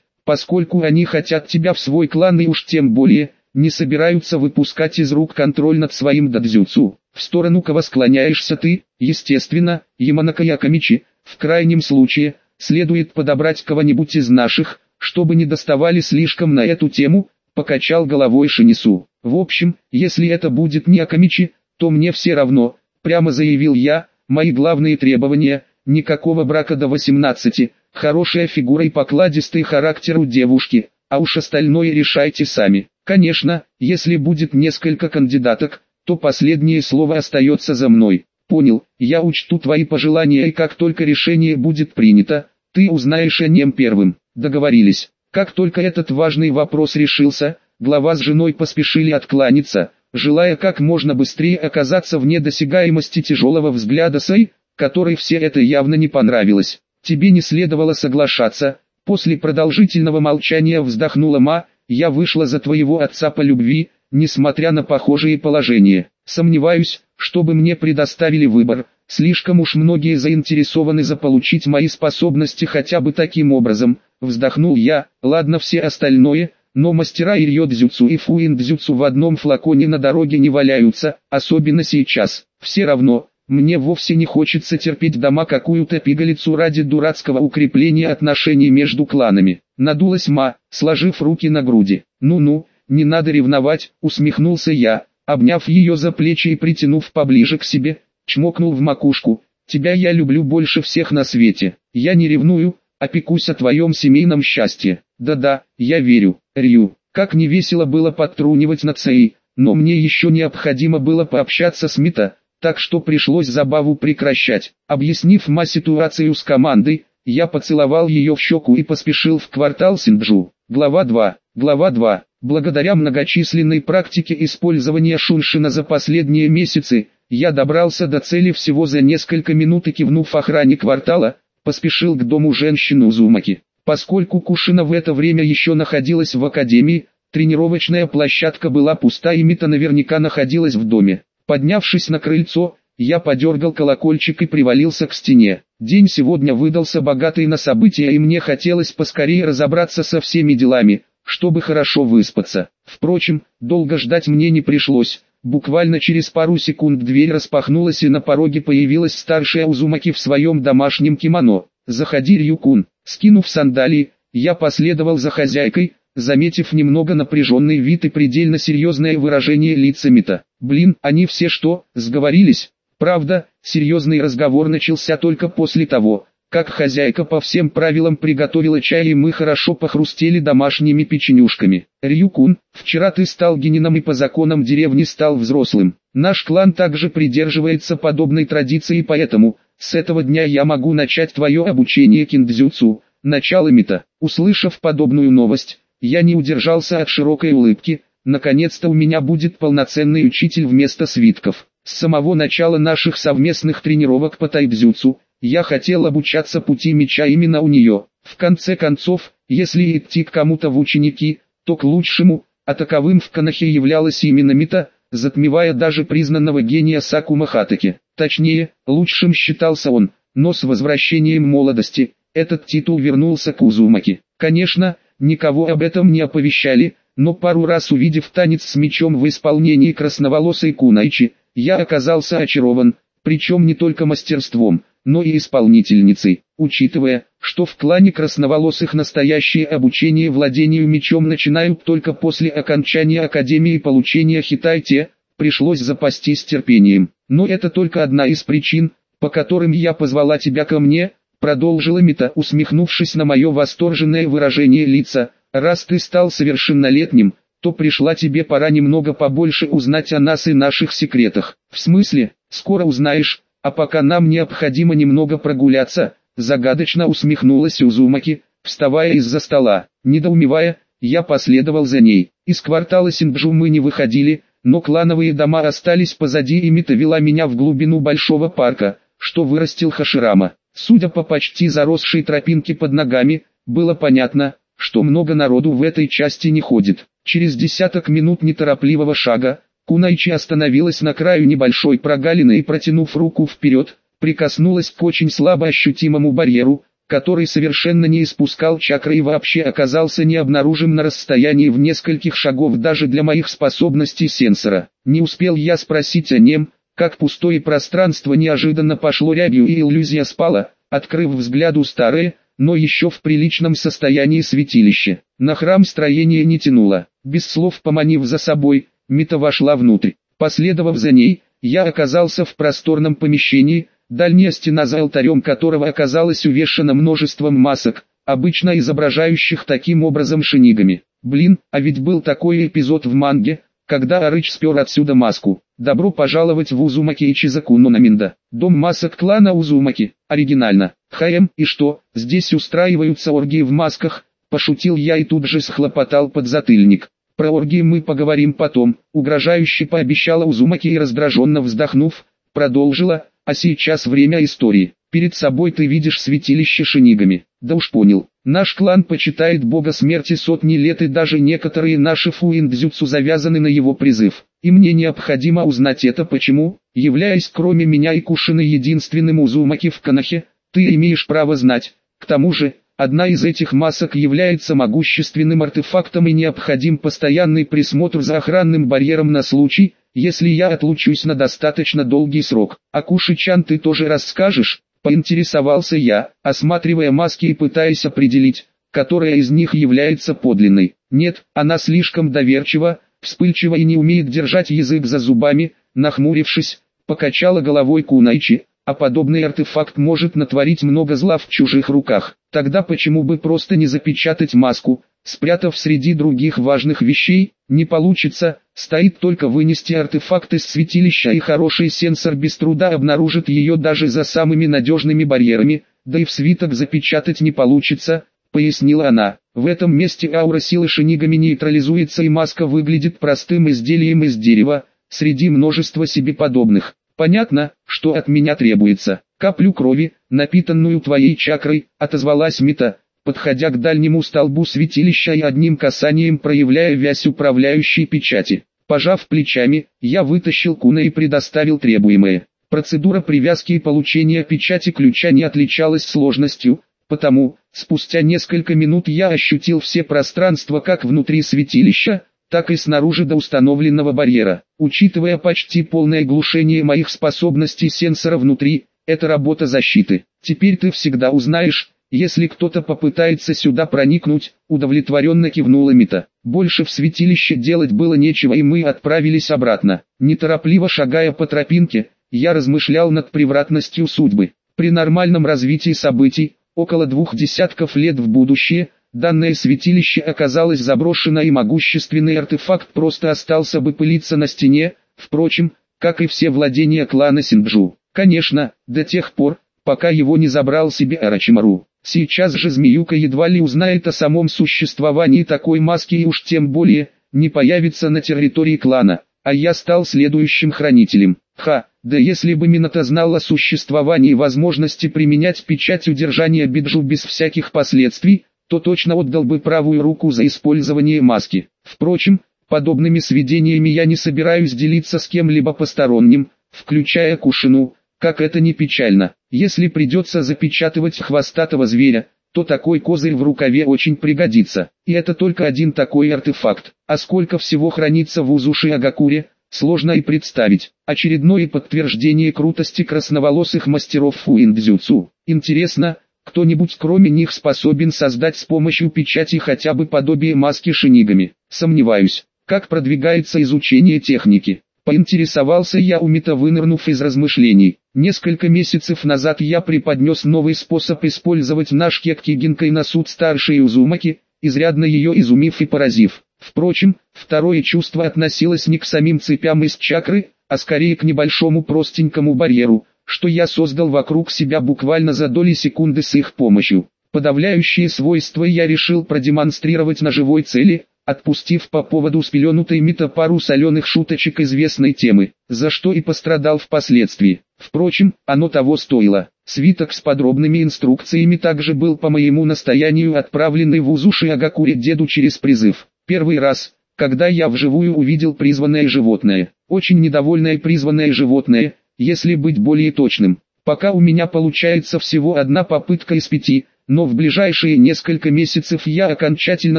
поскольку они хотят тебя в свой клан и уж тем более, не собираются выпускать из рук контроль над своим дадзюцу. В сторону кого склоняешься ты, естественно, Яманака Якомичи, в крайнем случае, следует подобрать кого-нибудь из наших, чтобы не доставали слишком на эту тему, покачал головой Шинису. В общем, если это будет не Акамичи, то мне все равно, прямо заявил я, мои главные требования, никакого брака до 18, хорошая фигура и покладистый характер у девушки, а уж остальное решайте сами. Конечно, если будет несколько кандидаток, то последнее слово остается за мной. Понял, я учту твои пожелания и как только решение будет принято, ты узнаешь о нем первым. Договорились. Как только этот важный вопрос решился, глава с женой поспешили откланяться, желая как можно быстрее оказаться вне досягаемости тяжелого взгляда Сэй, которой все это явно не понравилось. Тебе не следовало соглашаться, после продолжительного молчания вздохнула Ма, я вышла за твоего отца по любви, несмотря на похожие положения. Сомневаюсь, чтобы мне предоставили выбор, слишком уж многие заинтересованы заполучить мои способности хотя бы таким образом, вздохнул я, ладно все остальное, но мастера Ирьё Дзюцу и Фуин Дзюцу в одном флаконе на дороге не валяются, особенно сейчас. Все равно, мне вовсе не хочется терпеть дома какую-то пигалицу ради дурацкого укрепления отношений между кланами. Надулась Ма, сложив руки на груди. Ну-ну, не надо ревновать, усмехнулся я, обняв ее за плечи и притянув поближе к себе, чмокнул в макушку. Тебя я люблю больше всех на свете. Я не ревную, опекусь о твоем семейном счастье. Да-да, я верю, Рю. Как не весело было подтрунивать над Цей, но мне еще необходимо было пообщаться с Мита, так что пришлось забаву прекращать. Объяснив ма ситуацию с командой, я поцеловал ее в щеку и поспешил в квартал Синджу. Глава 2. Глава 2. Благодаря многочисленной практике использования Шуншина за последние месяцы, я добрался до цели всего за несколько минут и кивнув охране квартала, поспешил к дому женщины Узумаки. Поскольку Кушина в это время еще находилась в академии, тренировочная площадка была пуста и Мита наверняка находилась в доме. Поднявшись на крыльцо, я подергал колокольчик и привалился к стене. День сегодня выдался богатый на события и мне хотелось поскорее разобраться со всеми делами, чтобы хорошо выспаться. Впрочем, долго ждать мне не пришлось. Буквально через пару секунд дверь распахнулась и на пороге появилась старшая Узумаки в своем домашнем кимоно. «Заходи, Рюкун». Скинув сандалии, я последовал за хозяйкой, заметив немного напряженный вид и предельно серьезное выражение лица Мита. Блин, они все что, сговорились? Правда, серьезный разговор начался только после того, как хозяйка по всем правилам приготовила чай и мы хорошо похрустели домашними печенюшками. Рюкун, вчера ты стал генином и по законам деревни стал взрослым. Наш клан также придерживается подобной традиции поэтому, с этого дня я могу начать твое обучение киндзюцу, началами-то. Услышав подобную новость, я не удержался от широкой улыбки, наконец-то у меня будет полноценный учитель вместо свитков. С самого начала наших совместных тренировок по тайбзюцу, я хотел обучаться пути меча именно у нее. В конце концов, если идти к кому-то в ученики, то к лучшему, а таковым в Канахе являлась именно Мита, затмевая даже признанного гения Сакума Хатаки. Точнее, лучшим считался он, но с возвращением молодости, этот титул вернулся к Узумаки. Конечно, Никого об этом не оповещали, но пару раз увидев танец с мечом в исполнении красноволосой Кунайчи, я оказался очарован, причем не только мастерством, но и исполнительницей, учитывая, что в клане красноволосых настоящее обучение владению мечом начинают только после окончания академии получения хитайте, пришлось запастись терпением. Но это только одна из причин, по которым я позвала тебя ко мне, продолжила Мита, усмехнувшись на мое восторженное выражение лица, раз ты стал совершеннолетним, то пришла тебе пора немного побольше узнать о нас и наших секретах. В смысле, скоро узнаешь, а пока нам необходимо немного прогуляться, загадочно усмехнулась Узумаки, вставая из-за стола. Недоумевая, я последовал за ней. Из квартала Синджу мы не выходили, но клановые дома остались позади и Мита вела меня в глубину большого парка, что вырастил Хаширама. Судя по почти заросшей тропинке под ногами, было понятно, что много народу в этой части не ходит. Через десяток минут неторопливого шага, Кунайчи остановилась на краю небольшой прогалины и протянув руку вперед, прикоснулась к очень слабо ощутимому барьеру, который совершенно не испускал чакры и вообще оказался необнаружим на расстоянии в нескольких шагов даже для моих способностей сенсора. Не успел я спросить о нем, как пустое пространство неожиданно пошло рябью и иллюзия спала, открыв взгляду старое, но еще в приличном состоянии святилище. На храм строение не тянуло. Без слов поманив за собой, Мита вошла внутрь. Последовав за ней, я оказался в просторном помещении, дальняя стена за алтарем которого оказалась увешана множеством масок, обычно изображающих таким образом шинигами. Блин, а ведь был такой эпизод в манге, когда Арыч спер отсюда маску. Добро пожаловать в Узумаки Ичизаку Нонаминда. Дом масок клана Узумаки. Оригинально. ХМ, и что, здесь устраиваются оргии в масках? Пошутил я и тут же схлопотал под затыльник. Про оргии мы поговорим потом, угрожающе пообещала Узумаки и раздраженно вздохнув, продолжила, а сейчас время истории. Перед собой ты видишь святилище шинигами. Да уж понял. Наш клан почитает бога смерти сотни лет и даже некоторые наши фуиндзюцу завязаны на его призыв. И мне необходимо узнать это почему, являясь кроме меня и Кушины единственным Узумаки в Канахе, ты имеешь право знать. К тому же, одна из этих масок является могущественным артефактом и необходим постоянный присмотр за охранным барьером на случай, если я отлучусь на достаточно долгий срок. А Куши-чан ты тоже расскажешь? Поинтересовался я, осматривая маски и пытаясь определить, которая из них является подлинной. Нет, она слишком доверчива, вспыльчива и не умеет держать язык за зубами, нахмурившись, покачала головой Кунайчи, а подобный артефакт может натворить много зла в чужих руках. Тогда почему бы просто не запечатать маску, спрятав среди других важных вещей, не получится, стоит только вынести артефакт из святилища и хороший сенсор без труда обнаружит ее даже за самыми надежными барьерами, да и в свиток запечатать не получится, пояснила она. В этом месте аура силы шинигами нейтрализуется и маска выглядит простым изделием из дерева, среди множества себе подобных. Понятно, что от меня требуется. Каплю крови, напитанную твоей чакрой, отозвалась Мита, подходя к дальнему столбу святилища и одним касанием проявляя вязь управляющей печати. Пожав плечами, я вытащил куна и предоставил требуемое. Процедура привязки и получения печати ключа не отличалась сложностью, потому, спустя несколько минут я ощутил все пространства как внутри святилища, так и снаружи до установленного барьера. Учитывая почти полное глушение моих способностей сенсора внутри, это работа защиты. Теперь ты всегда узнаешь, если кто-то попытается сюда проникнуть, удовлетворенно кивнула Мита. Больше в святилище делать было нечего и мы отправились обратно. Неторопливо шагая по тропинке, я размышлял над превратностью судьбы. При нормальном развитии событий, около двух десятков лет в будущее, данное святилище оказалось заброшено и могущественный артефакт просто остался бы пылиться на стене, впрочем, как и все владения клана Синджу. Конечно, до тех пор, пока его не забрал себе Арачимару. Сейчас же Змеюка едва ли узнает о самом существовании такой маски и уж тем более, не появится на территории клана, а я стал следующим хранителем. Ха, да если бы Минато знал о существовании возможности применять печать удержания биджу без всяких последствий, то точно отдал бы правую руку за использование маски. Впрочем, подобными сведениями я не собираюсь делиться с кем-либо посторонним, включая Кушину, как это не печально, если придется запечатывать хвостатого зверя, то такой козырь в рукаве очень пригодится. И это только один такой артефакт. А сколько всего хранится в Узуши Агакуре, сложно и представить. Очередное подтверждение крутости красноволосых мастеров Фуиндзюцу. Интересно, кто-нибудь кроме них способен создать с помощью печати хотя бы подобие маски шинигами? Сомневаюсь. Как продвигается изучение техники? Поинтересовался я у Мита вынырнув из размышлений. Несколько месяцев назад я преподнес новый способ использовать наш кектигинкой на суд старшей Узумаки, изрядно ее изумив и поразив. Впрочем, второе чувство относилось не к самим цепям из чакры, а скорее к небольшому простенькому барьеру, что я создал вокруг себя буквально за доли секунды с их помощью. Подавляющие свойства я решил продемонстрировать на живой цели, отпустив по поводу спеленутой Мита пару соленых шуточек известной темы, за что и пострадал впоследствии. Впрочем, оно того стоило. Свиток с подробными инструкциями также был по моему настоянию отправленный в Узуши Агакуре деду через призыв. Первый раз, когда я вживую увидел призванное животное. Очень недовольное призванное животное, если быть более точным. Пока у меня получается всего одна попытка из пяти, но в ближайшие несколько месяцев я окончательно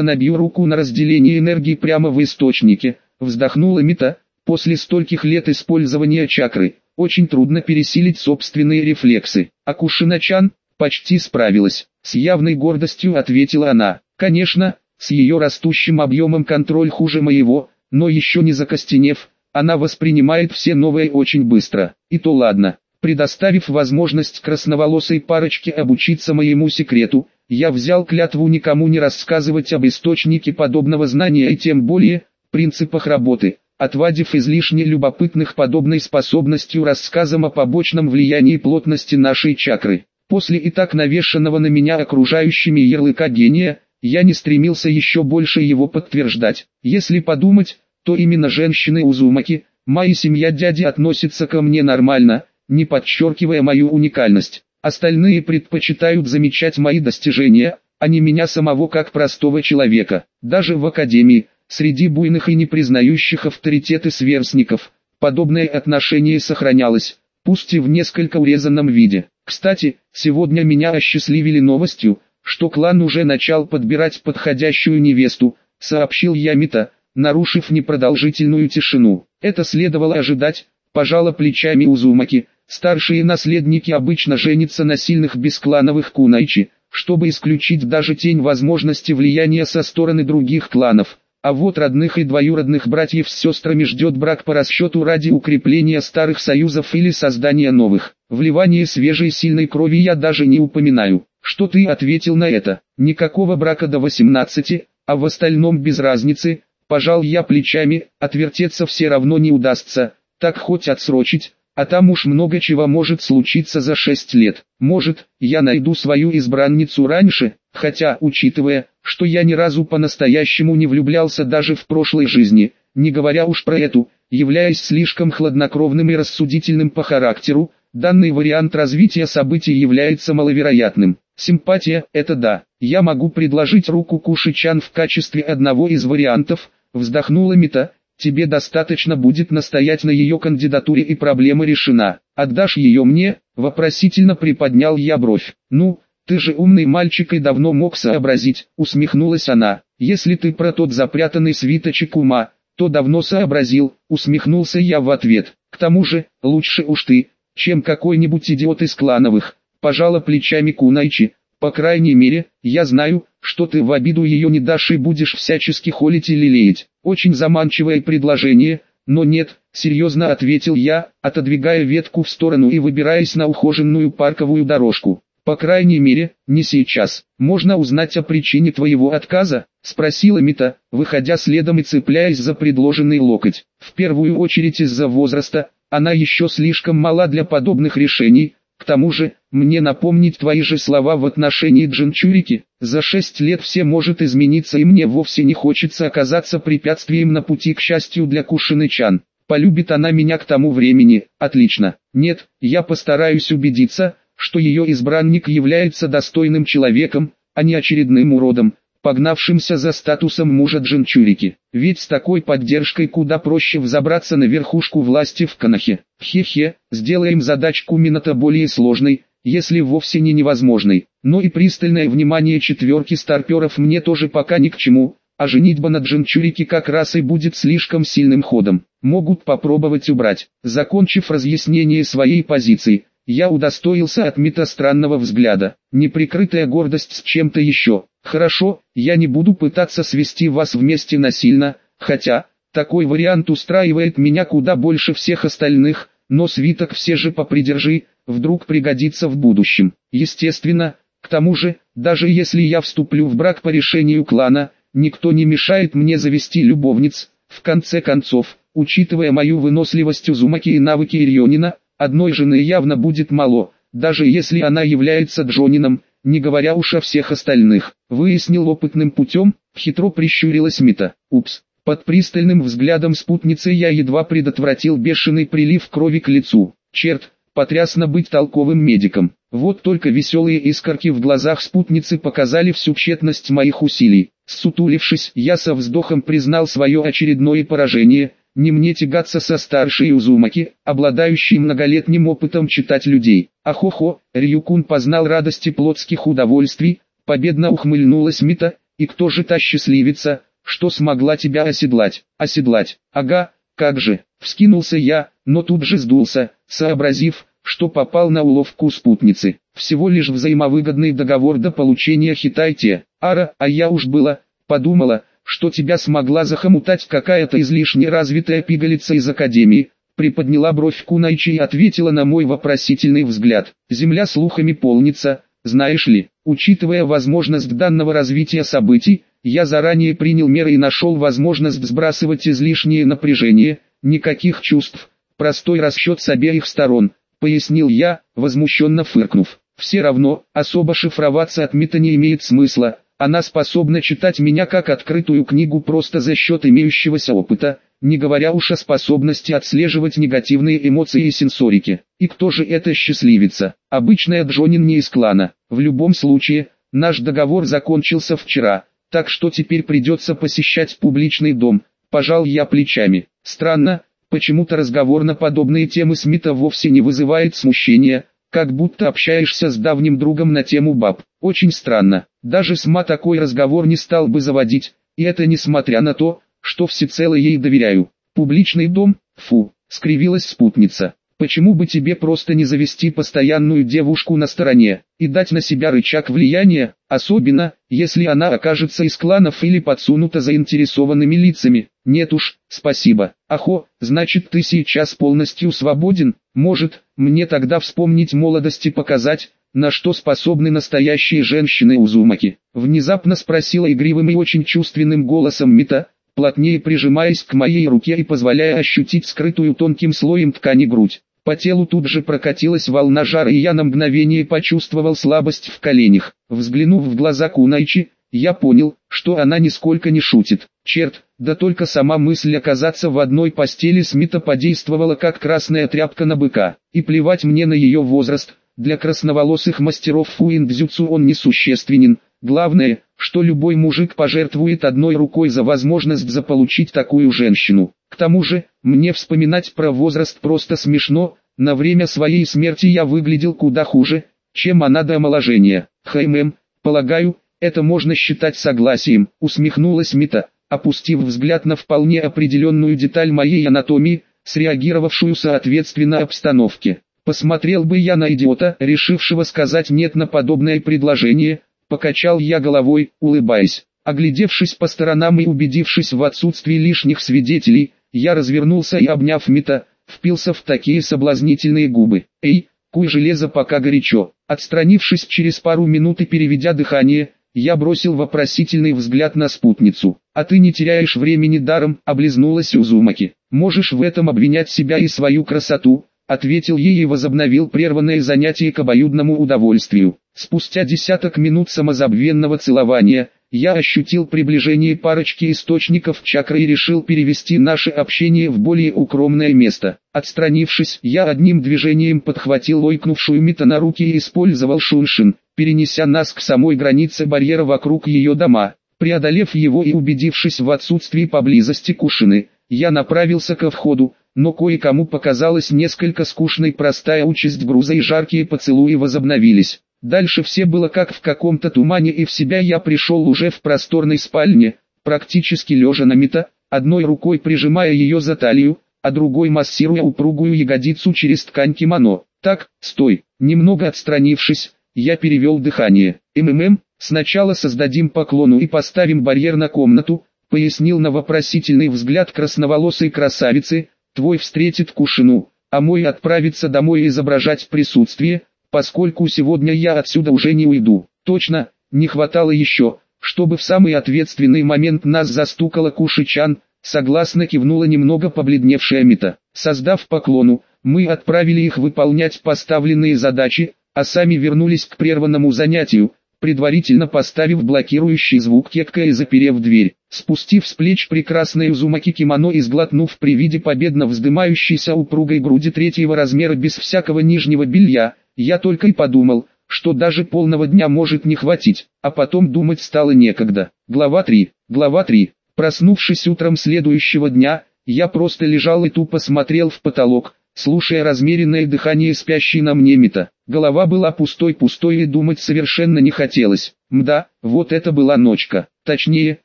набью руку на разделение энергии прямо в источнике, вздохнула Мита, после стольких лет использования чакры, очень трудно пересилить собственные рефлексы. А Кушиначан почти справилась, с явной гордостью ответила она. Конечно, с ее растущим объемом контроль хуже моего, но еще не закостенев, она воспринимает все новое очень быстро. И то ладно, Предоставив возможность красноволосой парочке обучиться моему секрету, я взял клятву никому не рассказывать об источнике подобного знания и тем более, принципах работы, отвадив излишне любопытных подобной способностью рассказом о побочном влиянии плотности нашей чакры. После и так навешенного на меня окружающими ярлыка гения, я не стремился еще больше его подтверждать. Если подумать, то именно женщины Узумаки, моя семья дяди относится ко мне нормально – не подчеркивая мою уникальность. Остальные предпочитают замечать мои достижения, а не меня самого как простого человека. Даже в академии, среди буйных и не признающих авторитеты сверстников, подобное отношение сохранялось, пусть и в несколько урезанном виде. Кстати, сегодня меня осчастливили новостью, что клан уже начал подбирать подходящую невесту, сообщил Ямита, нарушив непродолжительную тишину. Это следовало ожидать, пожала плечами Узумаки, Старшие наследники обычно женятся на сильных бесклановых кунайчи, чтобы исключить даже тень возможности влияния со стороны других кланов. А вот родных и двоюродных братьев с сестрами ждет брак по расчету ради укрепления старых союзов или создания новых. Вливание свежей сильной крови я даже не упоминаю. Что ты ответил на это? Никакого брака до 18, а в остальном без разницы. Пожал я плечами, отвертеться все равно не удастся, так хоть отсрочить, а там уж много чего может случиться за шесть лет. Может, я найду свою избранницу раньше, хотя, учитывая, что я ни разу по-настоящему не влюблялся даже в прошлой жизни, не говоря уж про эту, являясь слишком хладнокровным и рассудительным по характеру, данный вариант развития событий является маловероятным. Симпатия – это да, я могу предложить руку Кушичан в качестве одного из вариантов, вздохнула Мита, тебе достаточно будет настоять на ее кандидатуре и проблема решена. Отдашь ее мне?» Вопросительно приподнял я бровь. «Ну, ты же умный мальчик и давно мог сообразить», усмехнулась она. «Если ты про тот запрятанный свиточек ума, то давно сообразил», усмехнулся я в ответ. «К тому же, лучше уж ты, чем какой-нибудь идиот из клановых», пожала плечами Кунайчи. «По крайней мере, я знаю, что ты в обиду ее не дашь и будешь всячески холить и лелеять. Очень заманчивое предложение, но нет, серьезно ответил я, отодвигая ветку в сторону и выбираясь на ухоженную парковую дорожку. По крайней мере, не сейчас. Можно узнать о причине твоего отказа? Спросила Мита, выходя следом и цепляясь за предложенный локоть. В первую очередь из-за возраста, она еще слишком мала для подобных решений, к тому же, мне напомнить твои же слова в отношении Джинчурики, за шесть лет все может измениться и мне вовсе не хочется оказаться препятствием на пути к счастью для Кушины-чан. Полюбит она меня к тому времени, отлично. Нет, я постараюсь убедиться, что ее избранник является достойным человеком, а не очередным уродом, погнавшимся за статусом мужа Джинчурики. Ведь с такой поддержкой куда проще взобраться на верхушку власти в Канахе. Хе-хе, сделаем задачку Минота более сложной, если вовсе не невозможной. Но и пристальное внимание четверки старперов мне тоже пока ни к чему, а женитьба на Джинчурике как раз и будет слишком сильным ходом. Могут попробовать убрать. Закончив разъяснение своей позиции, я удостоился от Мита странного взгляда, неприкрытая гордость с чем-то еще. Хорошо, я не буду пытаться свести вас вместе насильно, хотя, такой вариант устраивает меня куда больше всех остальных, но свиток все же попридержи, вдруг пригодится в будущем. Естественно, к тому же, даже если я вступлю в брак по решению клана, никто не мешает мне завести любовниц. В конце концов, учитывая мою выносливость Узумаки и навыки Ирионина, одной жены явно будет мало, даже если она является Джонином, не говоря уж о всех остальных. Выяснил опытным путем, хитро прищурилась Мита. Упс. Под пристальным взглядом спутницы я едва предотвратил бешеный прилив крови к лицу. Черт, Потрясно быть толковым медиком. Вот только веселые искорки в глазах спутницы показали всю тщетность моих усилий. Сутулившись, я со вздохом признал свое очередное поражение. Не мне тягаться со старшей Узумаки, обладающей многолетним опытом читать людей. Ахохо, Рюкун познал радости плотских удовольствий, победно ухмыльнулась Мита, и кто же та счастливица, что смогла тебя оседлать? Оседлать, ага, как же, вскинулся я, но тут же сдулся, сообразив, что попал на уловку спутницы. Всего лишь взаимовыгодный договор до получения Хитайте. Ара, а я уж было, подумала, что тебя смогла захомутать какая-то излишне развитая пигалица из Академии. Приподняла бровь Кунайчи и ответила на мой вопросительный взгляд. Земля слухами полнится, знаешь ли, учитывая возможность данного развития событий, я заранее принял меры и нашел возможность сбрасывать излишнее напряжение, никаких чувств, простой расчет с обеих сторон, пояснил я, возмущенно фыркнув. Все равно, особо шифроваться от Мита не имеет смысла, она способна читать меня как открытую книгу просто за счет имеющегося опыта, не говоря уж о способности отслеживать негативные эмоции и сенсорики. И кто же это счастливица? Обычная Джонин не из клана. В любом случае, наш договор закончился вчера, так что теперь придется посещать публичный дом. Пожал я плечами. Странно, Почему-то разговор на подобные темы Смита вовсе не вызывает смущения, как будто общаешься с давним другом на тему баб. Очень странно, даже Сма такой разговор не стал бы заводить, и это несмотря на то, что всецело ей доверяю. Публичный дом, фу, скривилась спутница. Почему бы тебе просто не завести постоянную девушку на стороне, и дать на себя рычаг влияния, особенно, если она окажется из кланов или подсунута заинтересованными лицами? Нет уж, спасибо. Ахо, значит ты сейчас полностью свободен, может, мне тогда вспомнить молодости показать, на что способны настоящие женщины Узумаки? Внезапно спросила игривым и очень чувственным голосом Мита, плотнее прижимаясь к моей руке и позволяя ощутить скрытую тонким слоем ткани грудь. По телу тут же прокатилась волна жара и я на мгновение почувствовал слабость в коленях. Взглянув в глаза Кунайчи, я понял, что она нисколько не шутит. Черт, да только сама мысль оказаться в одной постели с Мита подействовала как красная тряпка на быка. И плевать мне на ее возраст, для красноволосых мастеров фуиндзюцу он несущественен. Главное, что любой мужик пожертвует одной рукой за возможность заполучить такую женщину. К тому же, мне вспоминать про возраст просто смешно, на время своей смерти я выглядел куда хуже, чем она до омоложения. Хаймем, полагаю, это можно считать согласием, усмехнулась Мита, опустив взгляд на вполне определенную деталь моей анатомии, среагировавшую соответственно обстановке. Посмотрел бы я на идиота, решившего сказать «нет» на подобное предложение, покачал я головой, улыбаясь. Оглядевшись по сторонам и убедившись в отсутствии лишних свидетелей, я развернулся и обняв Мита, впился в такие соблазнительные губы. «Эй, куй железо пока горячо». Отстранившись через пару минут и переведя дыхание, я бросил вопросительный взгляд на спутницу. «А ты не теряешь времени даром», — облизнулась Узумаки. «Можешь в этом обвинять себя и свою красоту», — ответил ей и возобновил прерванное занятие к обоюдному удовольствию. Спустя десяток минут самозабвенного целования, я ощутил приближение парочки источников чакры и решил перевести наше общение в более укромное место. Отстранившись, я одним движением подхватил ойкнувшую Мита на руки и использовал шуншин, перенеся нас к самой границе барьера вокруг ее дома. Преодолев его и убедившись в отсутствии поблизости Кушины, я направился ко входу, но кое-кому показалось несколько скучной простая участь груза и жаркие поцелуи возобновились. Дальше все было как в каком-то тумане и в себя я пришел уже в просторной спальне, практически лежа на мета, одной рукой прижимая ее за талию, а другой массируя упругую ягодицу через ткань кимоно. Так, стой, немного отстранившись, я перевел дыхание. МММ, сначала создадим поклону и поставим барьер на комнату, пояснил на вопросительный взгляд красноволосой красавицы, твой встретит Кушину, а мой отправится домой изображать присутствие, поскольку сегодня я отсюда уже не уйду. Точно, не хватало еще, чтобы в самый ответственный момент нас застукала Кушичан, согласно кивнула немного побледневшая Мита. Создав поклону, мы отправили их выполнять поставленные задачи, а сами вернулись к прерванному занятию, предварительно поставив блокирующий звук кекка и заперев дверь. Спустив с плеч прекрасное Узумаки кимоно и сглотнув при виде победно вздымающейся упругой груди третьего размера без всякого нижнего белья, я только и подумал, что даже полного дня может не хватить, а потом думать стало некогда. Глава 3. Глава 3. Проснувшись утром следующего дня, я просто лежал и тупо смотрел в потолок, слушая размеренное дыхание спящей на мне Мита. Голова была пустой-пустой и думать совершенно не хотелось. Мда, вот это была ночка. Точнее,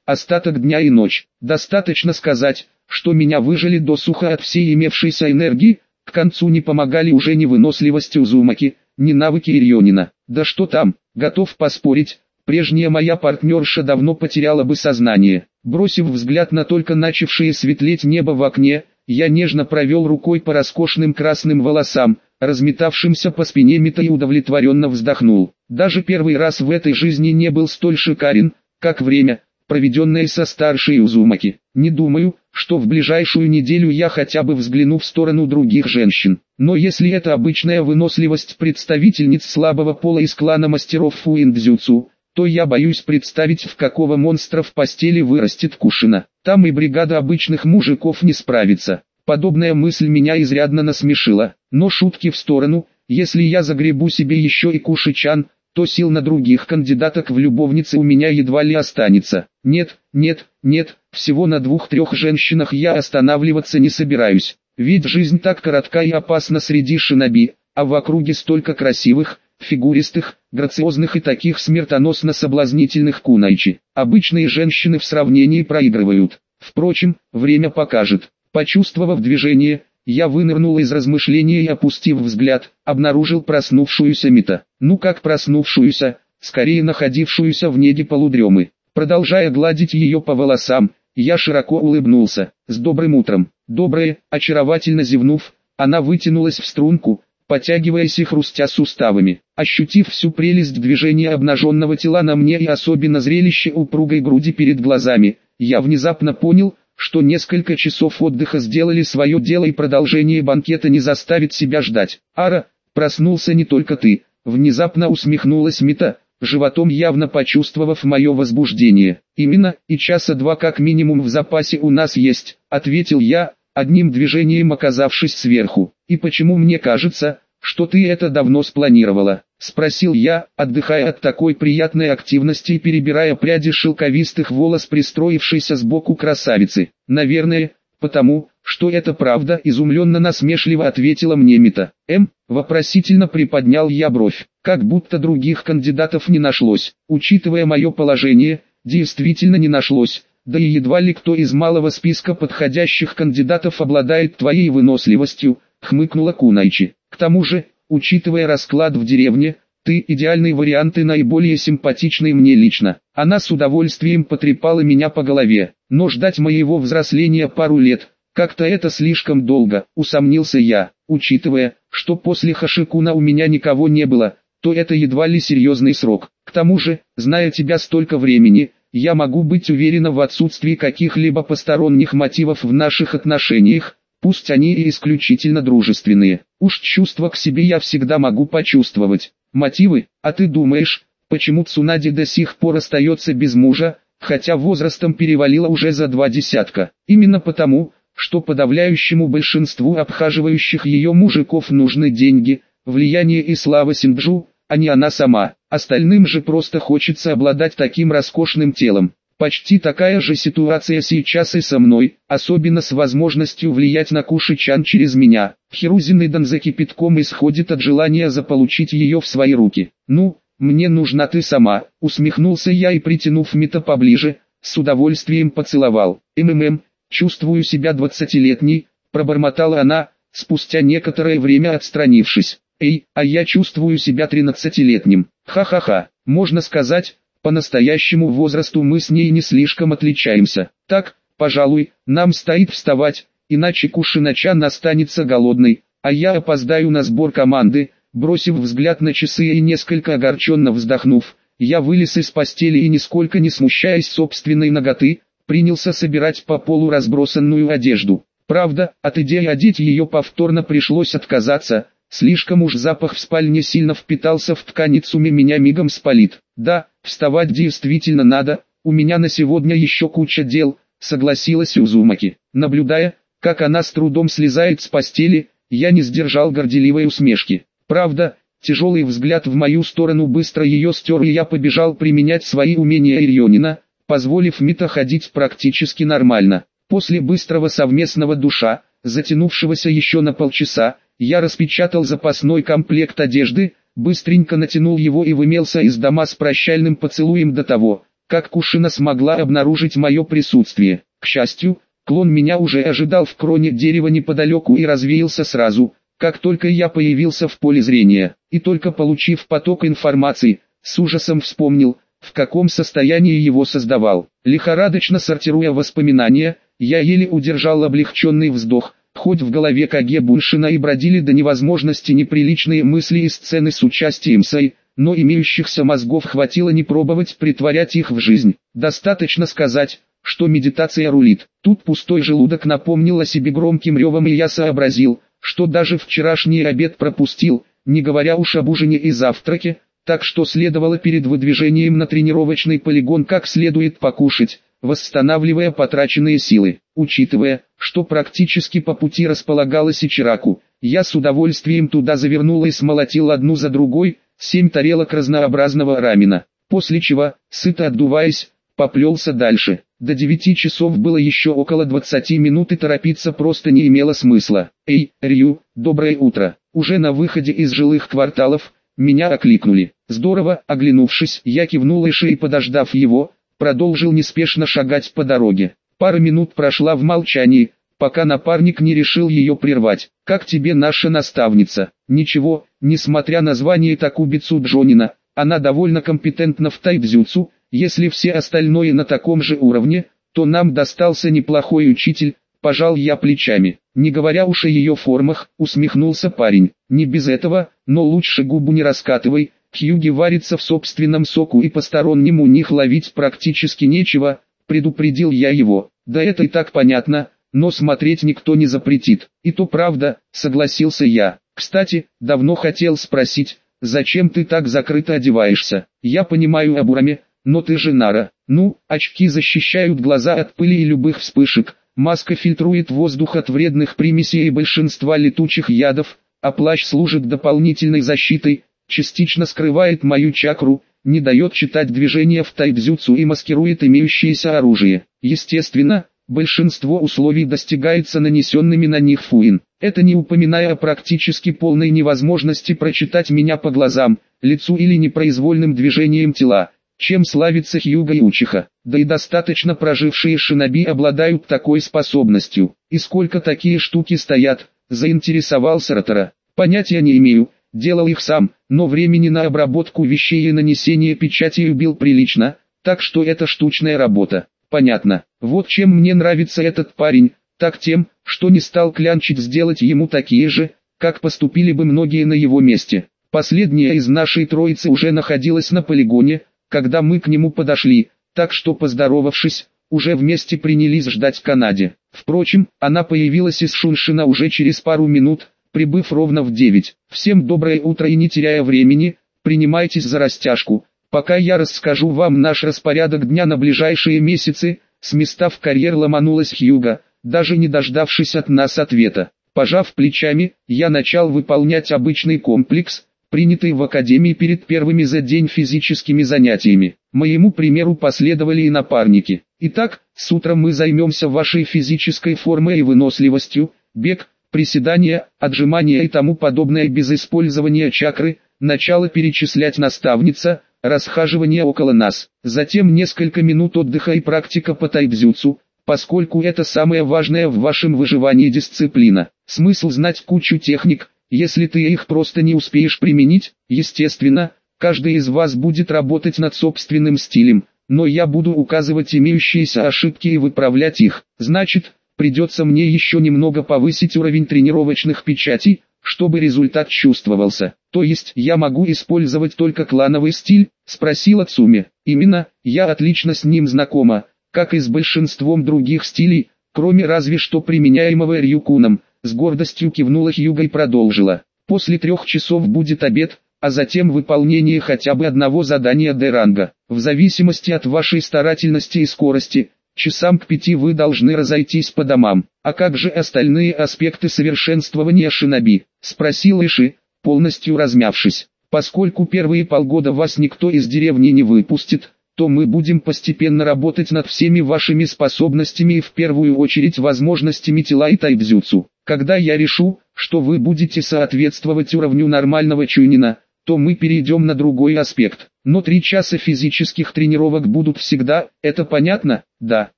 остаток дня и ночь. Достаточно сказать, что меня выжили до суха от всей имевшейся энергии, к концу не помогали уже ни выносливость Узумаки, ни навыки Ирионина. Да что там, готов поспорить, прежняя моя партнерша давно потеряла бы сознание. Бросив взгляд на только начавшее светлеть небо в окне, я нежно провел рукой по роскошным красным волосам, разметавшимся по спине Мита и удовлетворенно вздохнул. Даже первый раз в этой жизни не был столь шикарен, как время, проведенное со старшей Узумаки. Не думаю, что в ближайшую неделю я хотя бы взгляну в сторону других женщин. Но если это обычная выносливость представительниц слабого пола из клана мастеров Фуиндзюцу, то я боюсь представить в какого монстра в постели вырастет Кушина. Там и бригада обычных мужиков не справится. Подобная мысль меня изрядно насмешила. Но шутки в сторону, если я загребу себе еще и Кушичан, то сил на других кандидаток в любовницы у меня едва ли останется. Нет, нет, нет, всего на двух-трех женщинах я останавливаться не собираюсь. Ведь жизнь так коротка и опасна среди шиноби, а в округе столько красивых, фигуристых, грациозных и таких смертоносно соблазнительных кунайчи. Обычные женщины в сравнении проигрывают. Впрочем, время покажет. Почувствовав движение, я вынырнул из размышления и опустив взгляд, обнаружил проснувшуюся Мита. Ну как проснувшуюся, скорее находившуюся в неге полудремы. Продолжая гладить ее по волосам, я широко улыбнулся. «С добрым утром!» Доброе, очаровательно зевнув, она вытянулась в струнку, потягиваясь и хрустя суставами. Ощутив всю прелесть движения обнаженного тела на мне и особенно зрелище упругой груди перед глазами, я внезапно понял, что несколько часов отдыха сделали свое дело и продолжение банкета не заставит себя ждать. Ара, проснулся не только ты, внезапно усмехнулась Мита, животом явно почувствовав мое возбуждение. Именно, и часа два как минимум в запасе у нас есть, ответил я, одним движением оказавшись сверху. И почему мне кажется, что ты это давно спланировала? Спросил я, отдыхая от такой приятной активности и перебирая пряди шелковистых волос пристроившейся сбоку красавицы. Наверное, потому, что это правда, изумленно насмешливо ответила мне Мита. М, вопросительно приподнял я бровь, как будто других кандидатов не нашлось. Учитывая мое положение, действительно не нашлось, да и едва ли кто из малого списка подходящих кандидатов обладает твоей выносливостью, хмыкнула Кунайчи. К тому же, Учитывая расклад в деревне, ты идеальный вариант и наиболее симпатичный мне лично. Она с удовольствием потрепала меня по голове, но ждать моего взросления пару лет, как-то это слишком долго, усомнился я, учитывая, что после Хашикуна у меня никого не было, то это едва ли серьезный срок. К тому же, зная тебя столько времени, я могу быть уверена в отсутствии каких-либо посторонних мотивов в наших отношениях, Пусть они и исключительно дружественные. Уж чувства к себе я всегда могу почувствовать. Мотивы, а ты думаешь, почему Цунади до сих пор остается без мужа, хотя возрастом перевалила уже за два десятка? Именно потому, что подавляющему большинству обхаживающих ее мужиков нужны деньги, влияние и слава Синджу, а не она сама. Остальным же просто хочется обладать таким роскошным телом. Почти такая же ситуация сейчас и со мной, особенно с возможностью влиять на Кушичан через меня. Хирузин Идан за кипятком исходит от желания заполучить ее в свои руки. Ну, мне нужна ты сама, усмехнулся я и притянув Мита поближе, с удовольствием поцеловал. МММ, чувствую себя двадцатилетней, пробормотала она, спустя некоторое время отстранившись. Эй, а я чувствую себя тринадцатилетним. Ха-ха-ха, можно сказать, по настоящему возрасту мы с ней не слишком отличаемся. Так, пожалуй, нам стоит вставать, иначе Кушиначан останется голодной, а я опоздаю на сбор команды. Бросив взгляд на часы и несколько огорченно вздохнув, я вылез из постели и нисколько не смущаясь собственной ноготы, принялся собирать по полу разбросанную одежду. Правда, от идеи одеть ее повторно пришлось отказаться, слишком уж запах в спальне сильно впитался в тканицу меня мигом спалит. Да, вставать действительно надо, у меня на сегодня еще куча дел, согласилась Узумаки. Наблюдая, как она с трудом слезает с постели, я не сдержал горделивой усмешки. Правда, тяжелый взгляд в мою сторону быстро ее стер и я побежал применять свои умения Ирионина, позволив Мита ходить практически нормально. После быстрого совместного душа, затянувшегося еще на полчаса, я распечатал запасной комплект одежды, быстренько натянул его и вымелся из дома с прощальным поцелуем до того, как Кушина смогла обнаружить мое присутствие. К счастью, клон меня уже ожидал в кроне дерева неподалеку и развеялся сразу, как только я появился в поле зрения, и только получив поток информации, с ужасом вспомнил, в каком состоянии его создавал. Лихорадочно сортируя воспоминания, я еле удержал облегченный вздох, хоть в голове Каге Буншина и бродили до невозможности неприличные мысли и сцены с участием Сай, но имеющихся мозгов хватило не пробовать притворять их в жизнь. Достаточно сказать, что медитация рулит. Тут пустой желудок напомнил о себе громким ревом и я сообразил, что даже вчерашний обед пропустил, не говоря уж об ужине и завтраке, так что следовало перед выдвижением на тренировочный полигон как следует покушать, восстанавливая потраченные силы. Учитывая, что практически по пути располагалась Ичираку, я с удовольствием туда завернул и смолотил одну за другой, семь тарелок разнообразного рамена, после чего, сыто отдуваясь, поплелся дальше. До девяти часов было еще около двадцати минут и торопиться просто не имело смысла. «Эй, Рю, доброе утро!» Уже на выходе из жилых кварталов, меня окликнули. Здорово, оглянувшись, я кивнул Ише и подождав его, продолжил неспешно шагать по дороге. Пара минут прошла в молчании, пока напарник не решил ее прервать. «Как тебе наша наставница?» «Ничего, несмотря на звание Такубицу Джонина, она довольно компетентна в тайбзюцу, если все остальное на таком же уровне, то нам достался неплохой учитель, пожал я плечами. Не говоря уж о ее формах, усмехнулся парень. Не без этого, но лучше губу не раскатывай, Хьюги варится в собственном соку и посторонним у них ловить практически нечего, предупредил я его. Да это и так понятно, но смотреть никто не запретит. И то правда, согласился я. Кстати, давно хотел спросить, зачем ты так закрыто одеваешься? Я понимаю об ураме, но ты же Нара. Ну, очки защищают глаза от пыли и любых вспышек, маска фильтрует воздух от вредных примесей и большинства летучих ядов, а плащ служит дополнительной защитой, частично скрывает мою чакру, не дает читать движения в тайбзюцу и маскирует имеющееся оружие. Естественно, большинство условий достигается нанесенными на них фуин. Это не упоминая о практически полной невозможности прочитать меня по глазам, лицу или непроизвольным движением тела, чем славится Хьюга и Учиха. Да и достаточно прожившие шиноби обладают такой способностью. И сколько такие штуки стоят, заинтересовался Ротора. Понятия не имею, делал их сам, но времени на обработку вещей и нанесение печати убил прилично, так что это штучная работа. Понятно. Вот чем мне нравится этот парень, так тем, что не стал клянчить сделать ему такие же, как поступили бы многие на его месте. Последняя из нашей троицы уже находилась на полигоне, когда мы к нему подошли, так что поздоровавшись, уже вместе принялись ждать Канаде. Впрочем, она появилась из Шуншина уже через пару минут, прибыв ровно в 9. Всем доброе утро и не теряя времени, принимайтесь за растяжку, пока я расскажу вам наш распорядок дня на ближайшие месяцы, с места в карьер ломанулась Хьюга, даже не дождавшись от нас ответа. Пожав плечами, я начал выполнять обычный комплекс, принятый в академии перед первыми за день физическими занятиями. Моему примеру последовали и напарники. Итак, с утра мы займемся вашей физической формой и выносливостью, бег, приседания, отжимания и тому подобное без использования чакры, начало перечислять наставница, расхаживание около нас, затем несколько минут отдыха и практика по тайбзюцу, поскольку это самое важное в вашем выживании дисциплина. Смысл знать кучу техник, если ты их просто не успеешь применить, естественно, каждый из вас будет работать над собственным стилем, но я буду указывать имеющиеся ошибки и выправлять их. Значит, Придется мне еще немного повысить уровень тренировочных печатей, чтобы результат чувствовался. То есть я могу использовать только клановый стиль, спросила Цуми. Именно, я отлично с ним знакома, как и с большинством других стилей, кроме разве что применяемого Рюкуном. С гордостью кивнула Хьюга и продолжила. После трех часов будет обед, а затем выполнение хотя бы одного задания D-ранга. В зависимости от вашей старательности и скорости, часам к пяти вы должны разойтись по домам. А как же остальные аспекты совершенствования шиноби? Спросил Иши, полностью размявшись. Поскольку первые полгода вас никто из деревни не выпустит, то мы будем постепенно работать над всеми вашими способностями и в первую очередь возможностями тела и тайбзюцу. Когда я решу, что вы будете соответствовать уровню нормального чунина, то мы перейдем на другой аспект. Но три часа физических тренировок будут всегда, это понятно? Да.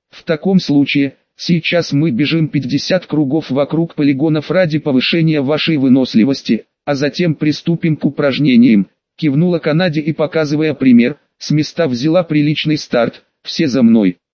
В таком случае, сейчас мы бежим 50 кругов вокруг полигонов ради повышения вашей выносливости, а затем приступим к упражнениям. Кивнула Канаде и показывая пример, с места взяла приличный старт, все за мной.